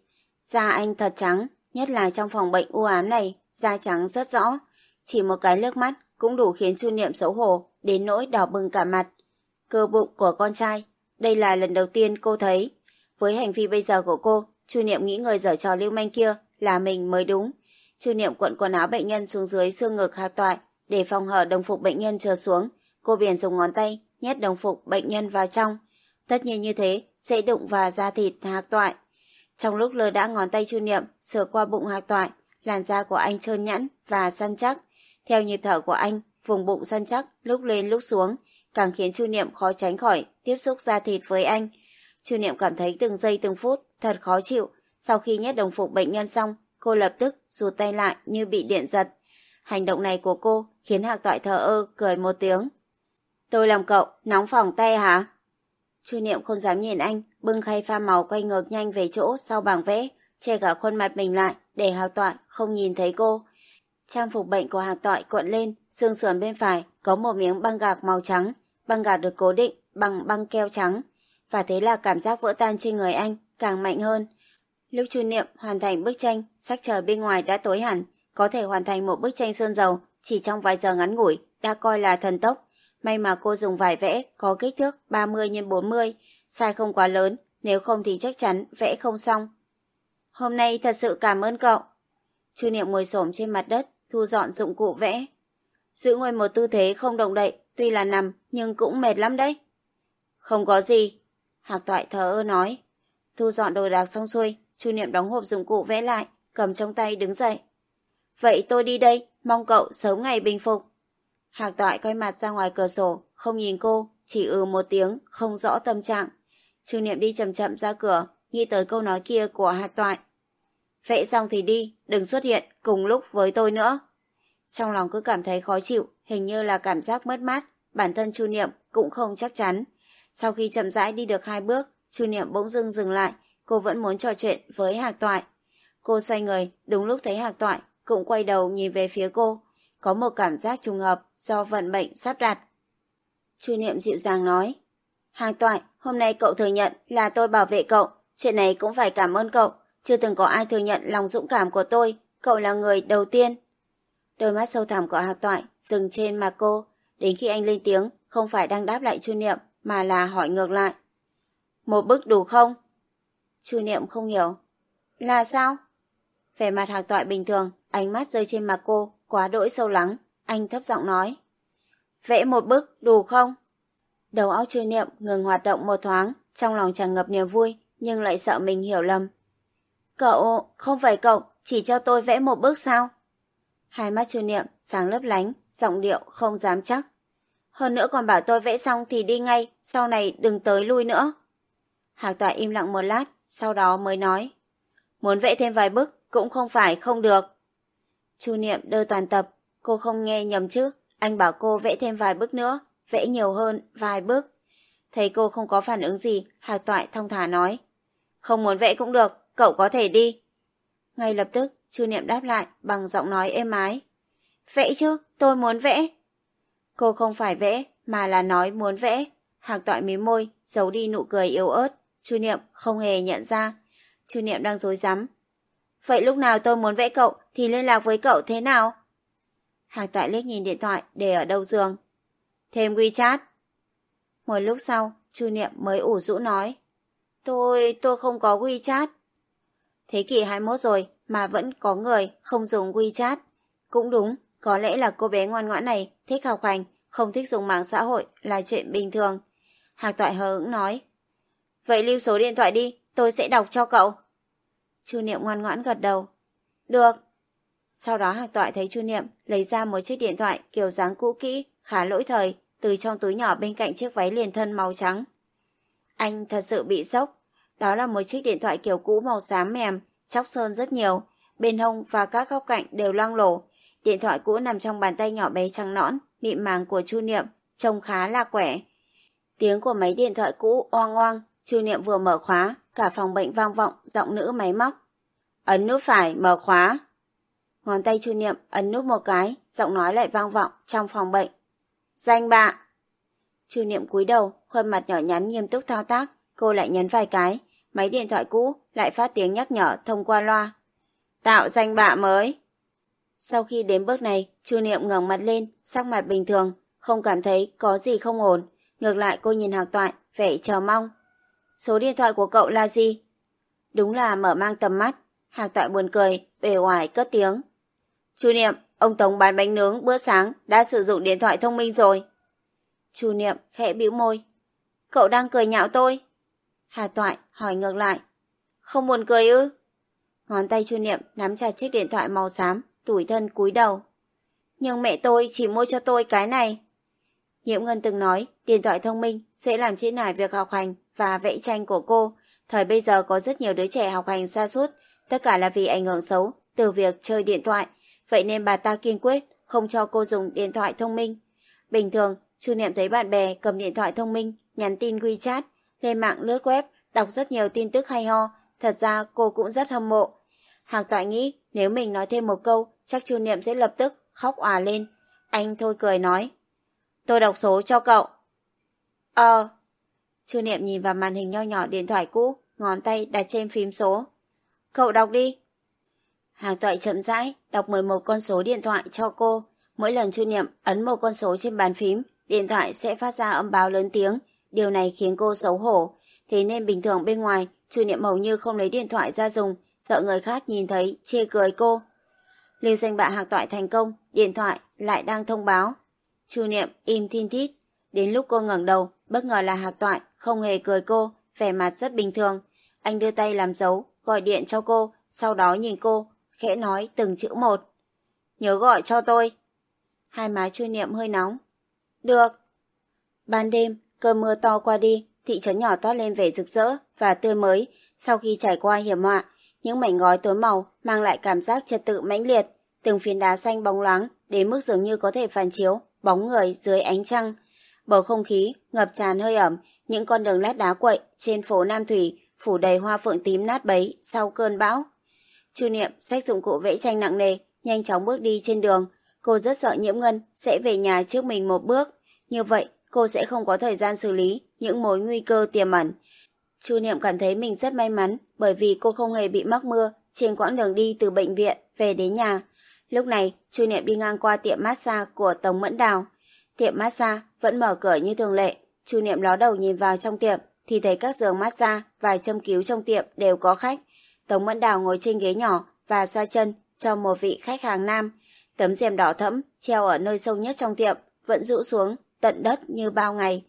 Da anh thật trắng, nhất là trong phòng bệnh u ám này, da trắng rất rõ. Chỉ một cái lướt mắt cũng đủ khiến Chu Niệm xấu hổ, đến nỗi đỏ bừng cả mặt. Cơ bụng của con trai, đây là lần đầu tiên cô thấy. Với hành vi bây giờ của cô, Chu Niệm nghĩ người dở trò lưu manh kia là mình mới đúng. Chu Niệm cuộn quần áo bệnh nhân xuống dưới xương ngực Hà Toại để phòng hở đồng phục bệnh nhân chờ xuống. Cô biển dùng ngón tay nhét đồng phục bệnh nhân vào trong. Tất nhiên như thế sẽ đụng vào da thịt hạc toại. Trong lúc lơ đã ngón tay chu niệm sửa qua bụng hạc toại, làn da của anh trơn nhẵn và săn chắc. Theo nhịp thở của anh, vùng bụng săn chắc lúc lên lúc xuống, càng khiến Chu Niệm khó tránh khỏi tiếp xúc da thịt với anh. Chu Niệm cảm thấy từng giây từng phút thật khó chịu. Sau khi nhét đồng phục bệnh nhân xong, cô lập tức rụt tay lại như bị điện giật. Hành động này của cô khiến Hạc Toại thờ ơ cười một tiếng. Tôi làm cậu, nóng phòng tay hả? Chu Niệm không dám nhìn anh, bưng khay pha màu quay ngược nhanh về chỗ sau bảng vẽ, che cả khuôn mặt mình lại để Hạc Toại không nhìn thấy cô. Trang phục bệnh của Hạc Toại cuộn lên, xương sườn bên phải có một miếng băng gạc màu trắng, băng gạc được cố định bằng băng keo trắng. Và thế là cảm giác vỡ tan trên người anh càng mạnh hơn. Lúc Chu Niệm hoàn thành bức tranh, sắc trời bên ngoài đã tối hẳn, có thể hoàn thành một bức tranh sơn dầu chỉ trong vài giờ ngắn ngủi, đã coi là thần tốc. May mà cô dùng vải vẽ có kích thước 30 x 40, sai không quá lớn, nếu không thì chắc chắn vẽ không xong. Hôm nay thật sự cảm ơn cậu. Chu Niệm ngồi xổm trên mặt đất, thu dọn dụng cụ vẽ. Giữ ngồi một tư thế không động đậy, tuy là nằm nhưng cũng mệt lắm đấy. Không có gì. Hạc Toại thờ ơ nói. Thu dọn đồ đạc xong xuôi, Chu Niệm đóng hộp dụng cụ vẽ lại, cầm trong tay đứng dậy. Vậy tôi đi đây, mong cậu sớm ngày bình phục. Hạc Toại quay mặt ra ngoài cửa sổ, không nhìn cô, chỉ ừ một tiếng, không rõ tâm trạng. Chu Niệm đi chậm chậm ra cửa, nghĩ tới câu nói kia của Hạc Toại. Vẽ xong thì đi, đừng xuất hiện cùng lúc với tôi nữa. Trong lòng cứ cảm thấy khó chịu, hình như là cảm giác mất mát, bản thân Chu Niệm cũng không chắc chắn. Sau khi chậm rãi đi được hai bước, Chu Niệm bỗng dưng dừng lại, cô vẫn muốn trò chuyện với Hạc Toại. Cô xoay người, đúng lúc thấy Hạc Toại, cũng quay đầu nhìn về phía cô. Có một cảm giác trùng hợp do vận mệnh sắp đặt. Chu Niệm dịu dàng nói, Hạc Toại, hôm nay cậu thừa nhận là tôi bảo vệ cậu, chuyện này cũng phải cảm ơn cậu. Chưa từng có ai thừa nhận lòng dũng cảm của tôi, cậu là người đầu tiên. Đôi mắt sâu thẳm của Hạc Toại dừng trên mặt cô, đến khi anh lên tiếng, không phải đang đáp lại Chu Niệm, mà là hỏi ngược lại. Một bức đủ không? Chu Niệm không hiểu. Là sao? Vẻ mặt Hạc Toại bình thường, ánh mắt rơi trên mặt cô, quá đỗi sâu lắng. Anh thấp giọng nói. Vẽ một bức đủ không? Đầu óc Chu Niệm ngừng hoạt động một thoáng, trong lòng tràn ngập niềm vui, nhưng lại sợ mình hiểu lầm. Cậu, không phải cậu, chỉ cho tôi vẽ một bức sao? Hai mắt chu niệm, sáng lấp lánh, giọng điệu không dám chắc. Hơn nữa còn bảo tôi vẽ xong thì đi ngay, sau này đừng tới lui nữa. Hạc tọa im lặng một lát, sau đó mới nói. Muốn vẽ thêm vài bức cũng không phải không được. Chu niệm đơ toàn tập, cô không nghe nhầm chứ, anh bảo cô vẽ thêm vài bức nữa, vẽ nhiều hơn vài bước. Thấy cô không có phản ứng gì, Hạc Toại thông thả nói. Không muốn vẽ cũng được, cậu có thể đi. Ngay lập tức, Chu Niệm đáp lại bằng giọng nói êm ái. Vẽ chứ, tôi muốn vẽ. Cô không phải vẽ, mà là nói muốn vẽ. Hạc Toại mí môi, giấu đi nụ cười yếu ớt. Chu Niệm không hề nhận ra. Chu Niệm đang dối rắm Vậy lúc nào tôi muốn vẽ cậu thì liên lạc với cậu thế nào? Hạc Toại liếc nhìn điện thoại để ở đầu giường. Thêm WeChat. Một lúc sau, Chu Niệm mới ủ rũ nói. Tôi, tôi không có WeChat. Thế kỷ 21 rồi mà vẫn có người không dùng WeChat. Cũng đúng, có lẽ là cô bé ngoan ngoãn này thích học hành, không thích dùng mạng xã hội là chuyện bình thường. Hạc Toại hờ hững nói. Vậy lưu số điện thoại đi, tôi sẽ đọc cho cậu. Chu Niệm ngoan ngoãn gật đầu. Được. Sau đó Hạc Toại thấy Chu Niệm lấy ra một chiếc điện thoại kiểu dáng cũ kỹ, khá lỗi thời, từ trong túi nhỏ bên cạnh chiếc váy liền thân màu trắng. Anh thật sự bị sốc. Đó là một chiếc điện thoại kiểu cũ màu xám mềm, chóc sơn rất nhiều, bên hông và các góc cạnh đều loang lổ. Điện thoại cũ nằm trong bàn tay nhỏ bé trắng nõn, mịn màng của Chu Niệm, trông khá là quẻ. Tiếng của máy điện thoại cũ oang oang, Chu Niệm vừa mở khóa, cả phòng bệnh vang vọng, giọng nữ máy móc. Ấn nút phải, mở khóa. Ngón tay Chu Niệm ấn nút một cái, giọng nói lại vang vọng trong phòng bệnh. Danh bạ. Chu Niệm cúi đầu, khuôn mặt nhỏ nhắn nghiêm túc thao tác, cô lại nhấn vài cái, máy điện thoại cũ lại phát tiếng nhắc nhở thông qua loa. Tạo danh bạ mới. Sau khi đến bước này, Chu Niệm ngẩng mặt lên, sắc mặt bình thường, không cảm thấy có gì không ổn. Ngược lại cô nhìn Hạc Toại, vẻ chờ mong. Số điện thoại của cậu là gì? Đúng là mở mang tầm mắt. Hạc Toại buồn cười, bề ngoài cất tiếng. Chu Niệm, ông Tống bán bánh nướng bữa sáng đã sử dụng điện thoại thông minh rồi. Chu Niệm khẽ bĩu môi. Cậu đang cười nhạo tôi. Hà Toại hỏi ngược lại. Không buồn cười ư? ngón tay chu niệm nắm chặt chiếc điện thoại màu xám, tủi thân cúi đầu. Nhưng mẹ tôi chỉ mua cho tôi cái này. Nhiễm Ngân từng nói, điện thoại thông minh sẽ làm trễ nải việc học hành và vẽ tranh của cô. Thời bây giờ có rất nhiều đứa trẻ học hành xa suốt, tất cả là vì ảnh hưởng xấu từ việc chơi điện thoại. Vậy nên bà ta kiên quyết không cho cô dùng điện thoại thông minh. Bình thường, Chu Niệm thấy bạn bè cầm điện thoại thông minh, nhắn tin WeChat, lên mạng lướt web, đọc rất nhiều tin tức hay ho. Thật ra cô cũng rất hâm mộ. Hạc Toại nghĩ nếu mình nói thêm một câu, chắc Chu Niệm sẽ lập tức khóc òa lên. Anh thôi cười nói. Tôi đọc số cho cậu. Ờ. Chu Niệm nhìn vào màn hình nho nhỏ điện thoại cũ, ngón tay đặt trên phím số. Cậu đọc đi. Hàng tuệ chậm rãi, đọc 11 con số điện thoại cho cô. Mỗi lần Chu Niệm ấn một con số trên bàn phím, điện thoại sẽ phát ra âm báo lớn tiếng. Điều này khiến cô xấu hổ. Thế nên bình thường bên ngoài, Chu Niệm hầu như không lấy điện thoại ra dùng, sợ người khác nhìn thấy, chê cười cô. Lưu danh bạ Hạc Toại thành công, điện thoại lại đang thông báo. Chu Niệm im thiên thít. Đến lúc cô ngẩng đầu, bất ngờ là Hạc Toại, không hề cười cô, vẻ mặt rất bình thường. Anh đưa tay làm dấu, gọi điện cho cô, sau đó nhìn cô, khẽ nói từng chữ một. Nhớ gọi cho tôi. Hai má Chu Niệm hơi nóng. Được. Ban đêm, cơn mưa to qua đi, thị trấn nhỏ toát lên vẻ rực rỡ và tươi mới. Sau khi trải qua hiểm họa, những mảnh gói tối màu mang lại cảm giác trật tự mãnh liệt. Từng phiến đá xanh bóng loáng đến mức dường như có thể phản chiếu bóng người dưới ánh trăng. Bầu không khí ngập tràn hơi ẩm, những con đường lát đá quậy trên phố Nam Thủy phủ đầy hoa phượng tím nát bấy sau cơn bão. Chu Niệm xách dụng cụ vẽ tranh nặng nề, nhanh chóng bước đi trên đường. Cô rất sợ Nhiễm Ngân sẽ về nhà trước mình một bước. Như vậy, cô sẽ không có thời gian xử lý những mối nguy cơ tiềm ẩn. Chu Niệm cảm thấy mình rất may mắn bởi vì cô không hề bị mắc mưa trên quãng đường đi từ bệnh viện về đến nhà. Lúc này, Chu Niệm đi ngang qua tiệm massage của Tống Mẫn Đào. Tiệm massage vẫn mở cửa như thường lệ. Chu Niệm ló đầu nhìn vào trong tiệm thì thấy các giường massage và châm cứu trong tiệm đều có khách. Tống Mẫn Đào ngồi trên ghế nhỏ và xoa chân cho một vị khách hàng nam. Tấm rèm đỏ thẫm treo ở nơi sâu nhất trong tiệm vẫn rũ xuống tận đất như bao ngày.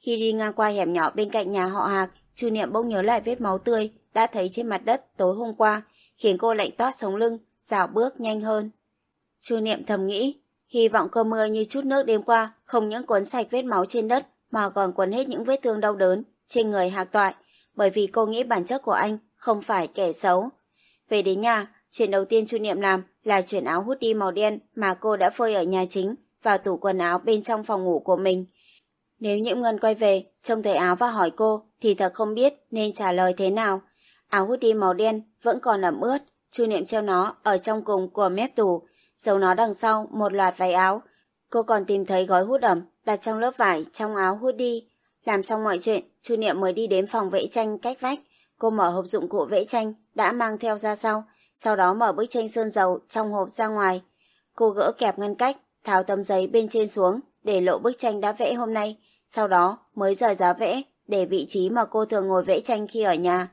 Khi đi ngang qua hẻm nhỏ bên cạnh nhà họ Hạc, Chu Niệm bỗng nhớ lại vết máu tươi đã thấy trên mặt đất tối hôm qua, khiến cô lạnh toát sống lưng, dạo bước nhanh hơn. Chu Niệm thầm nghĩ, hy vọng cơn mưa như chút nước đêm qua không những cuốn sạch vết máu trên đất mà còn cuốn hết những vết thương đau đớn trên người Hạc Toại, bởi vì cô nghĩ bản chất của anh không phải kẻ xấu. Về đến nhà, chuyện đầu tiên Chu Niệm làm là chuyển áo hút đi màu đen mà cô đã phơi ở nhà chính vào tủ quần áo bên trong phòng ngủ của mình. Nếu Nhiễm Ngân quay về, trông thấy áo và hỏi cô, thì thật không biết nên trả lời thế nào. Áo hút đi màu đen vẫn còn ẩm ướt, Chu Niệm treo nó ở trong cùng của mép tủ, giấu nó đằng sau một loạt váy áo. Cô còn tìm thấy gói hút ẩm đặt trong lớp vải trong áo hút đi. Làm xong mọi chuyện, Chu Niệm mới đi đến phòng vẽ tranh cách vách. Cô mở hộp dụng cụ vẽ tranh đã mang theo ra sau, sau đó mở bức tranh sơn dầu trong hộp ra ngoài. Cô gỡ kẹp ngăn cách, tháo tấm giấy bên trên xuống để lộ bức tranh đã vẽ hôm nay, sau đó mới rời giá vẽ để vị trí mà cô thường ngồi vẽ tranh khi ở nhà.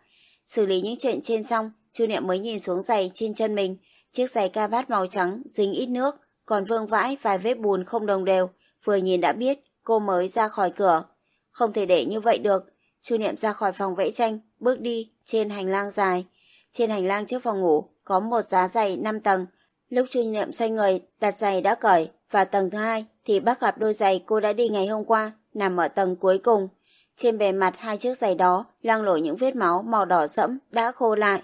Xử lý những chuyện trên xong, Chu Niệm mới nhìn xuống giày trên chân mình, chiếc giày ca vát màu trắng dính ít nước, còn vương vãi vài vết bùn không đồng đều, vừa nhìn đã biết cô mới ra khỏi cửa. Không thể để như vậy được, Chu Niệm ra khỏi phòng vẽ tranh, bước đi trên hành lang dài. Trên hành lang trước phòng ngủ có một giá giày 5 tầng. Lúc Chu Niệm xoay người, đặt giày đã cởi và tầng thứ hai thì bắt gặp đôi giày cô đã đi ngày hôm qua nằm ở tầng cuối cùng. Trên bề mặt hai chiếc giày đó lăng lổ những vết máu màu đỏ sẫm đã khô lại.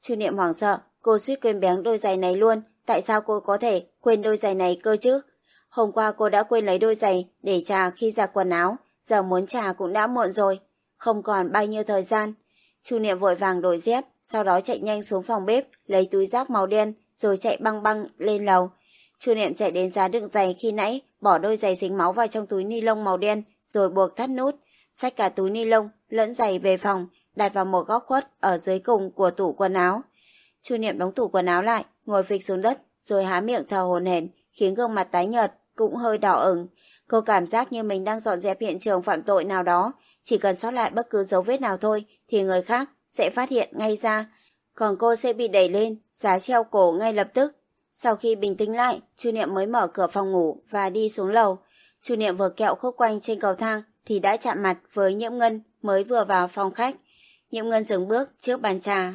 Chu Niệm hoảng sợ, cô suýt quên bén đôi giày này luôn. Tại sao cô có thể quên đôi giày này cơ chứ? Hôm qua cô đã quên lấy đôi giày để trà khi giặt quần áo, giờ muốn trà cũng đã muộn rồi. Không còn bao nhiêu thời gian. Chu Niệm vội vàng đổi dép, sau đó chạy nhanh xuống phòng bếp, lấy túi rác màu đen, rồi chạy băng băng lên lầu. Chu Niệm chạy đến giá đựng giày khi nãy, bỏ đôi giày dính máu vào trong túi ni lông màu đen, rồi buộc thắt nút, xách cả túi ni lông lẫn giày về phòng, đặt vào một góc khuất ở dưới cùng của tủ quần áo. Chu Niệm đóng tủ quần áo lại, ngồi phịch xuống đất, rồi há miệng thở hổn hển, khiến gương mặt tái nhợt cũng hơi đỏ ửng. Cô cảm giác như mình đang dọn dẹp hiện trường phạm tội nào đó, chỉ cần sót lại bất cứ dấu vết nào thôi thì người khác sẽ phát hiện ngay ra, còn cô sẽ bị đẩy lên, giá treo cổ ngay lập tức. Sau khi bình tĩnh lại, Chu Niệm mới mở cửa phòng ngủ và đi xuống lầu. Chu Niệm vừa kẹo khúc quanh trên cầu thang thì đã chạm mặt với Nhiễm Ngân mới vừa vào phòng khách. Nhiễm Ngân dừng bước trước bàn trà.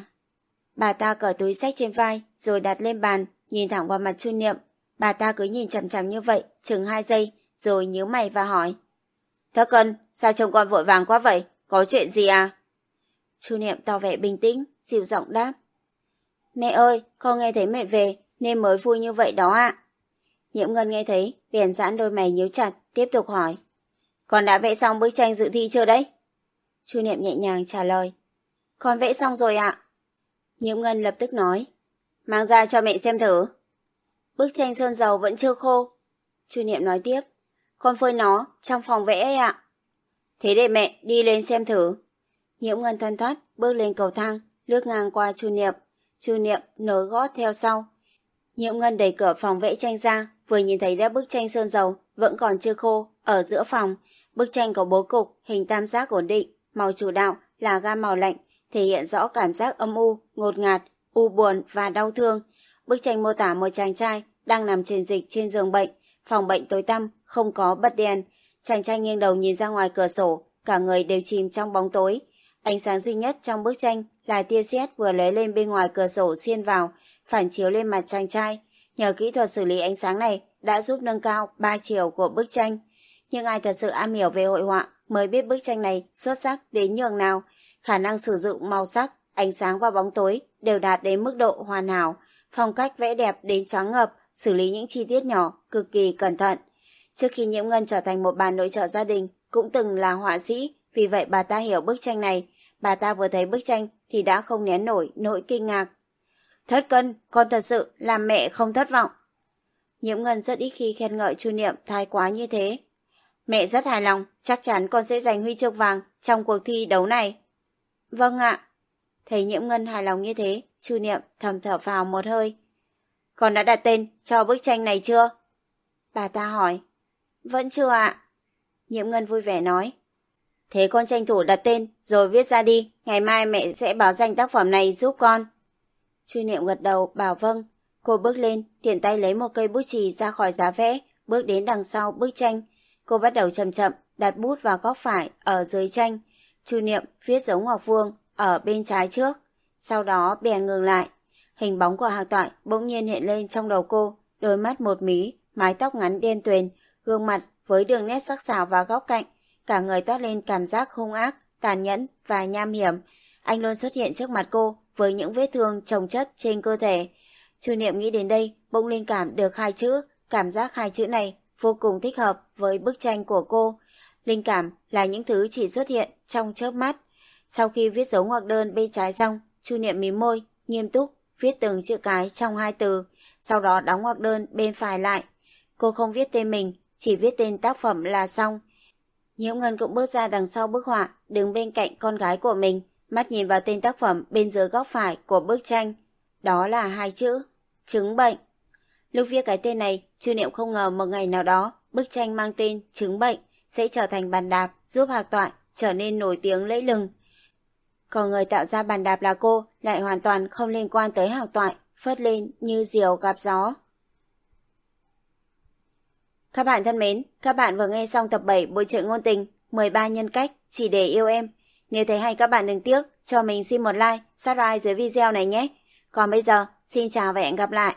Bà ta cởi túi sách trên vai rồi đặt lên bàn, nhìn thẳng vào mặt Chu Niệm. Bà ta cứ nhìn chằm chằm như vậy, chừng hai giây, rồi nhíu mày và hỏi. Thất cân, sao chồng con vội vàng quá vậy? Có chuyện gì à? Chu Niệm tỏ vẻ bình tĩnh, dịu giọng đáp. Mẹ ơi, con nghe thấy mẹ về, nên mới vui như vậy đó ạ. Nhiễm Ngân nghe thấy, bèn giãn đôi mày nhíu chặt, tiếp tục hỏi. Con đã vẽ xong bức tranh dự thi chưa đấy? Chu Niệm nhẹ nhàng trả lời. Con vẽ xong rồi ạ. Nhiễm Ngân lập tức nói. Mang ra cho mẹ xem thử. Bức tranh sơn dầu vẫn chưa khô. Chu Niệm nói tiếp. Con phơi nó trong phòng vẽ ấy ạ. Thế để mẹ đi lên xem thử. Nhiễm Ngân thoăn thoát bước lên cầu thang, lướt ngang qua Chu Niệm. Chu Niệm nối gót theo sau. Nhiễm Ngân đẩy cửa phòng vẽ tranh ra, vừa nhìn thấy đã bức tranh sơn dầu vẫn còn chưa khô ở giữa phòng. Bức tranh có bố cục, hình tam giác ổn định, màu chủ đạo là gam màu lạnh, thể hiện rõ cảm giác âm u, ngột ngạt, u buồn và đau thương. Bức tranh mô tả một chàng trai đang nằm trên dịch trên giường bệnh, phòng bệnh tối tăm, không có bật đèn. Chàng trai nghiêng đầu nhìn ra ngoài cửa sổ, cả người đều chìm trong bóng tối. Ánh sáng duy nhất trong bức tranh là tia sét vừa lấy lên bên ngoài cửa sổ xiên vào, phản chiếu lên mặt chàng trai. Nhờ kỹ thuật xử lý ánh sáng này đã giúp nâng cao ba chiều của bức tranh. Nhưng ai thật sự am hiểu về hội họa mới biết bức tranh này xuất sắc đến nhường nào. Khả năng sử dụng màu sắc, ánh sáng và bóng tối đều đạt đến mức độ hoàn hảo. Phong cách vẽ đẹp đến choáng ngập, xử lý những chi tiết nhỏ, cực kỳ cẩn thận. Trước khi Nhiễm Ngân trở thành một bà nội trợ gia đình, cũng từng là họa sĩ, vì vậy bà ta hiểu bức tranh này. Bà ta vừa thấy bức tranh thì đã không nén nổi nỗi kinh ngạc. Thất cân, con thật sự làm mẹ không thất vọng. Nhiễm Ngân rất ít khi khen ngợi Chu Niệm thái quá như thế. Mẹ rất hài lòng, chắc chắn con sẽ giành huy chương vàng trong cuộc thi đấu này. Vâng ạ. Thấy Nhiễm Ngân hài lòng như thế, Chu Niệm thầm thở vào một hơi. Con đã đặt tên cho bức tranh này chưa? Bà ta hỏi. Vẫn chưa ạ. Nhiễm Ngân vui vẻ nói. Thế con tranh thủ đặt tên rồi viết ra đi, ngày mai mẹ sẽ báo danh tác phẩm này giúp con. Chu Niệm gật đầu bảo vâng. Cô bước lên, tiện tay lấy một cây bút chì ra khỏi giá vẽ, bước đến đằng sau bức tranh. Cô bắt đầu chậm chậm đặt bút vào góc phải ở dưới tranh. Chu Niệm viết dấu Ngọc Vương ở bên trái trước. Sau đó bèn ngừng lại. Hình bóng của Hạc Toại bỗng nhiên hiện lên trong đầu cô, đôi mắt một mí, mái tóc ngắn đen tuyền, gương mặt với đường nét sắc sảo và góc cạnh. Cả người toát lên cảm giác hung ác, tàn nhẫn và nham hiểm. Anh luôn xuất hiện trước mặt cô với những vết thương trồng chất trên cơ thể. Chu Niệm nghĩ đến đây, bỗng linh cảm được hai chữ, cảm giác hai chữ này vô cùng thích hợp với bức tranh của cô. Linh cảm là những thứ chỉ xuất hiện trong chớp mắt. Sau khi viết dấu ngoặc đơn bên trái xong, Chu Niệm mím môi, nghiêm túc, viết từng chữ cái trong hai từ, sau đó đóng ngoặc đơn bên phải lại. Cô không viết tên mình, chỉ viết tên tác phẩm là xong. nhiễu Ngân cũng bước ra đằng sau bức họa, đứng bên cạnh con gái của mình, mắt nhìn vào tên tác phẩm bên dưới góc phải của bức tranh. Đó là hai chữ, chứng bệnh. Lúc viết cái tên này, Chu Niệm không ngờ một ngày nào đó, bức tranh mang tên chứng bệnh sẽ trở thành bàn đạp giúp Hạc Toại trở nên nổi tiếng lẫy lừng. Còn người tạo ra bàn đạp là cô lại hoàn toàn không liên quan tới Hạc Toại, phớt lên như diều gặp gió. Các bạn thân mến, các bạn vừa nghe xong tập 7 Bộ truyện ngôn tình 13 nhân cách chỉ để yêu em. Nếu thấy hay các bạn đừng tiếc cho mình xin một like, subscribe dưới video này nhé. Còn bây giờ, xin chào và hẹn gặp lại.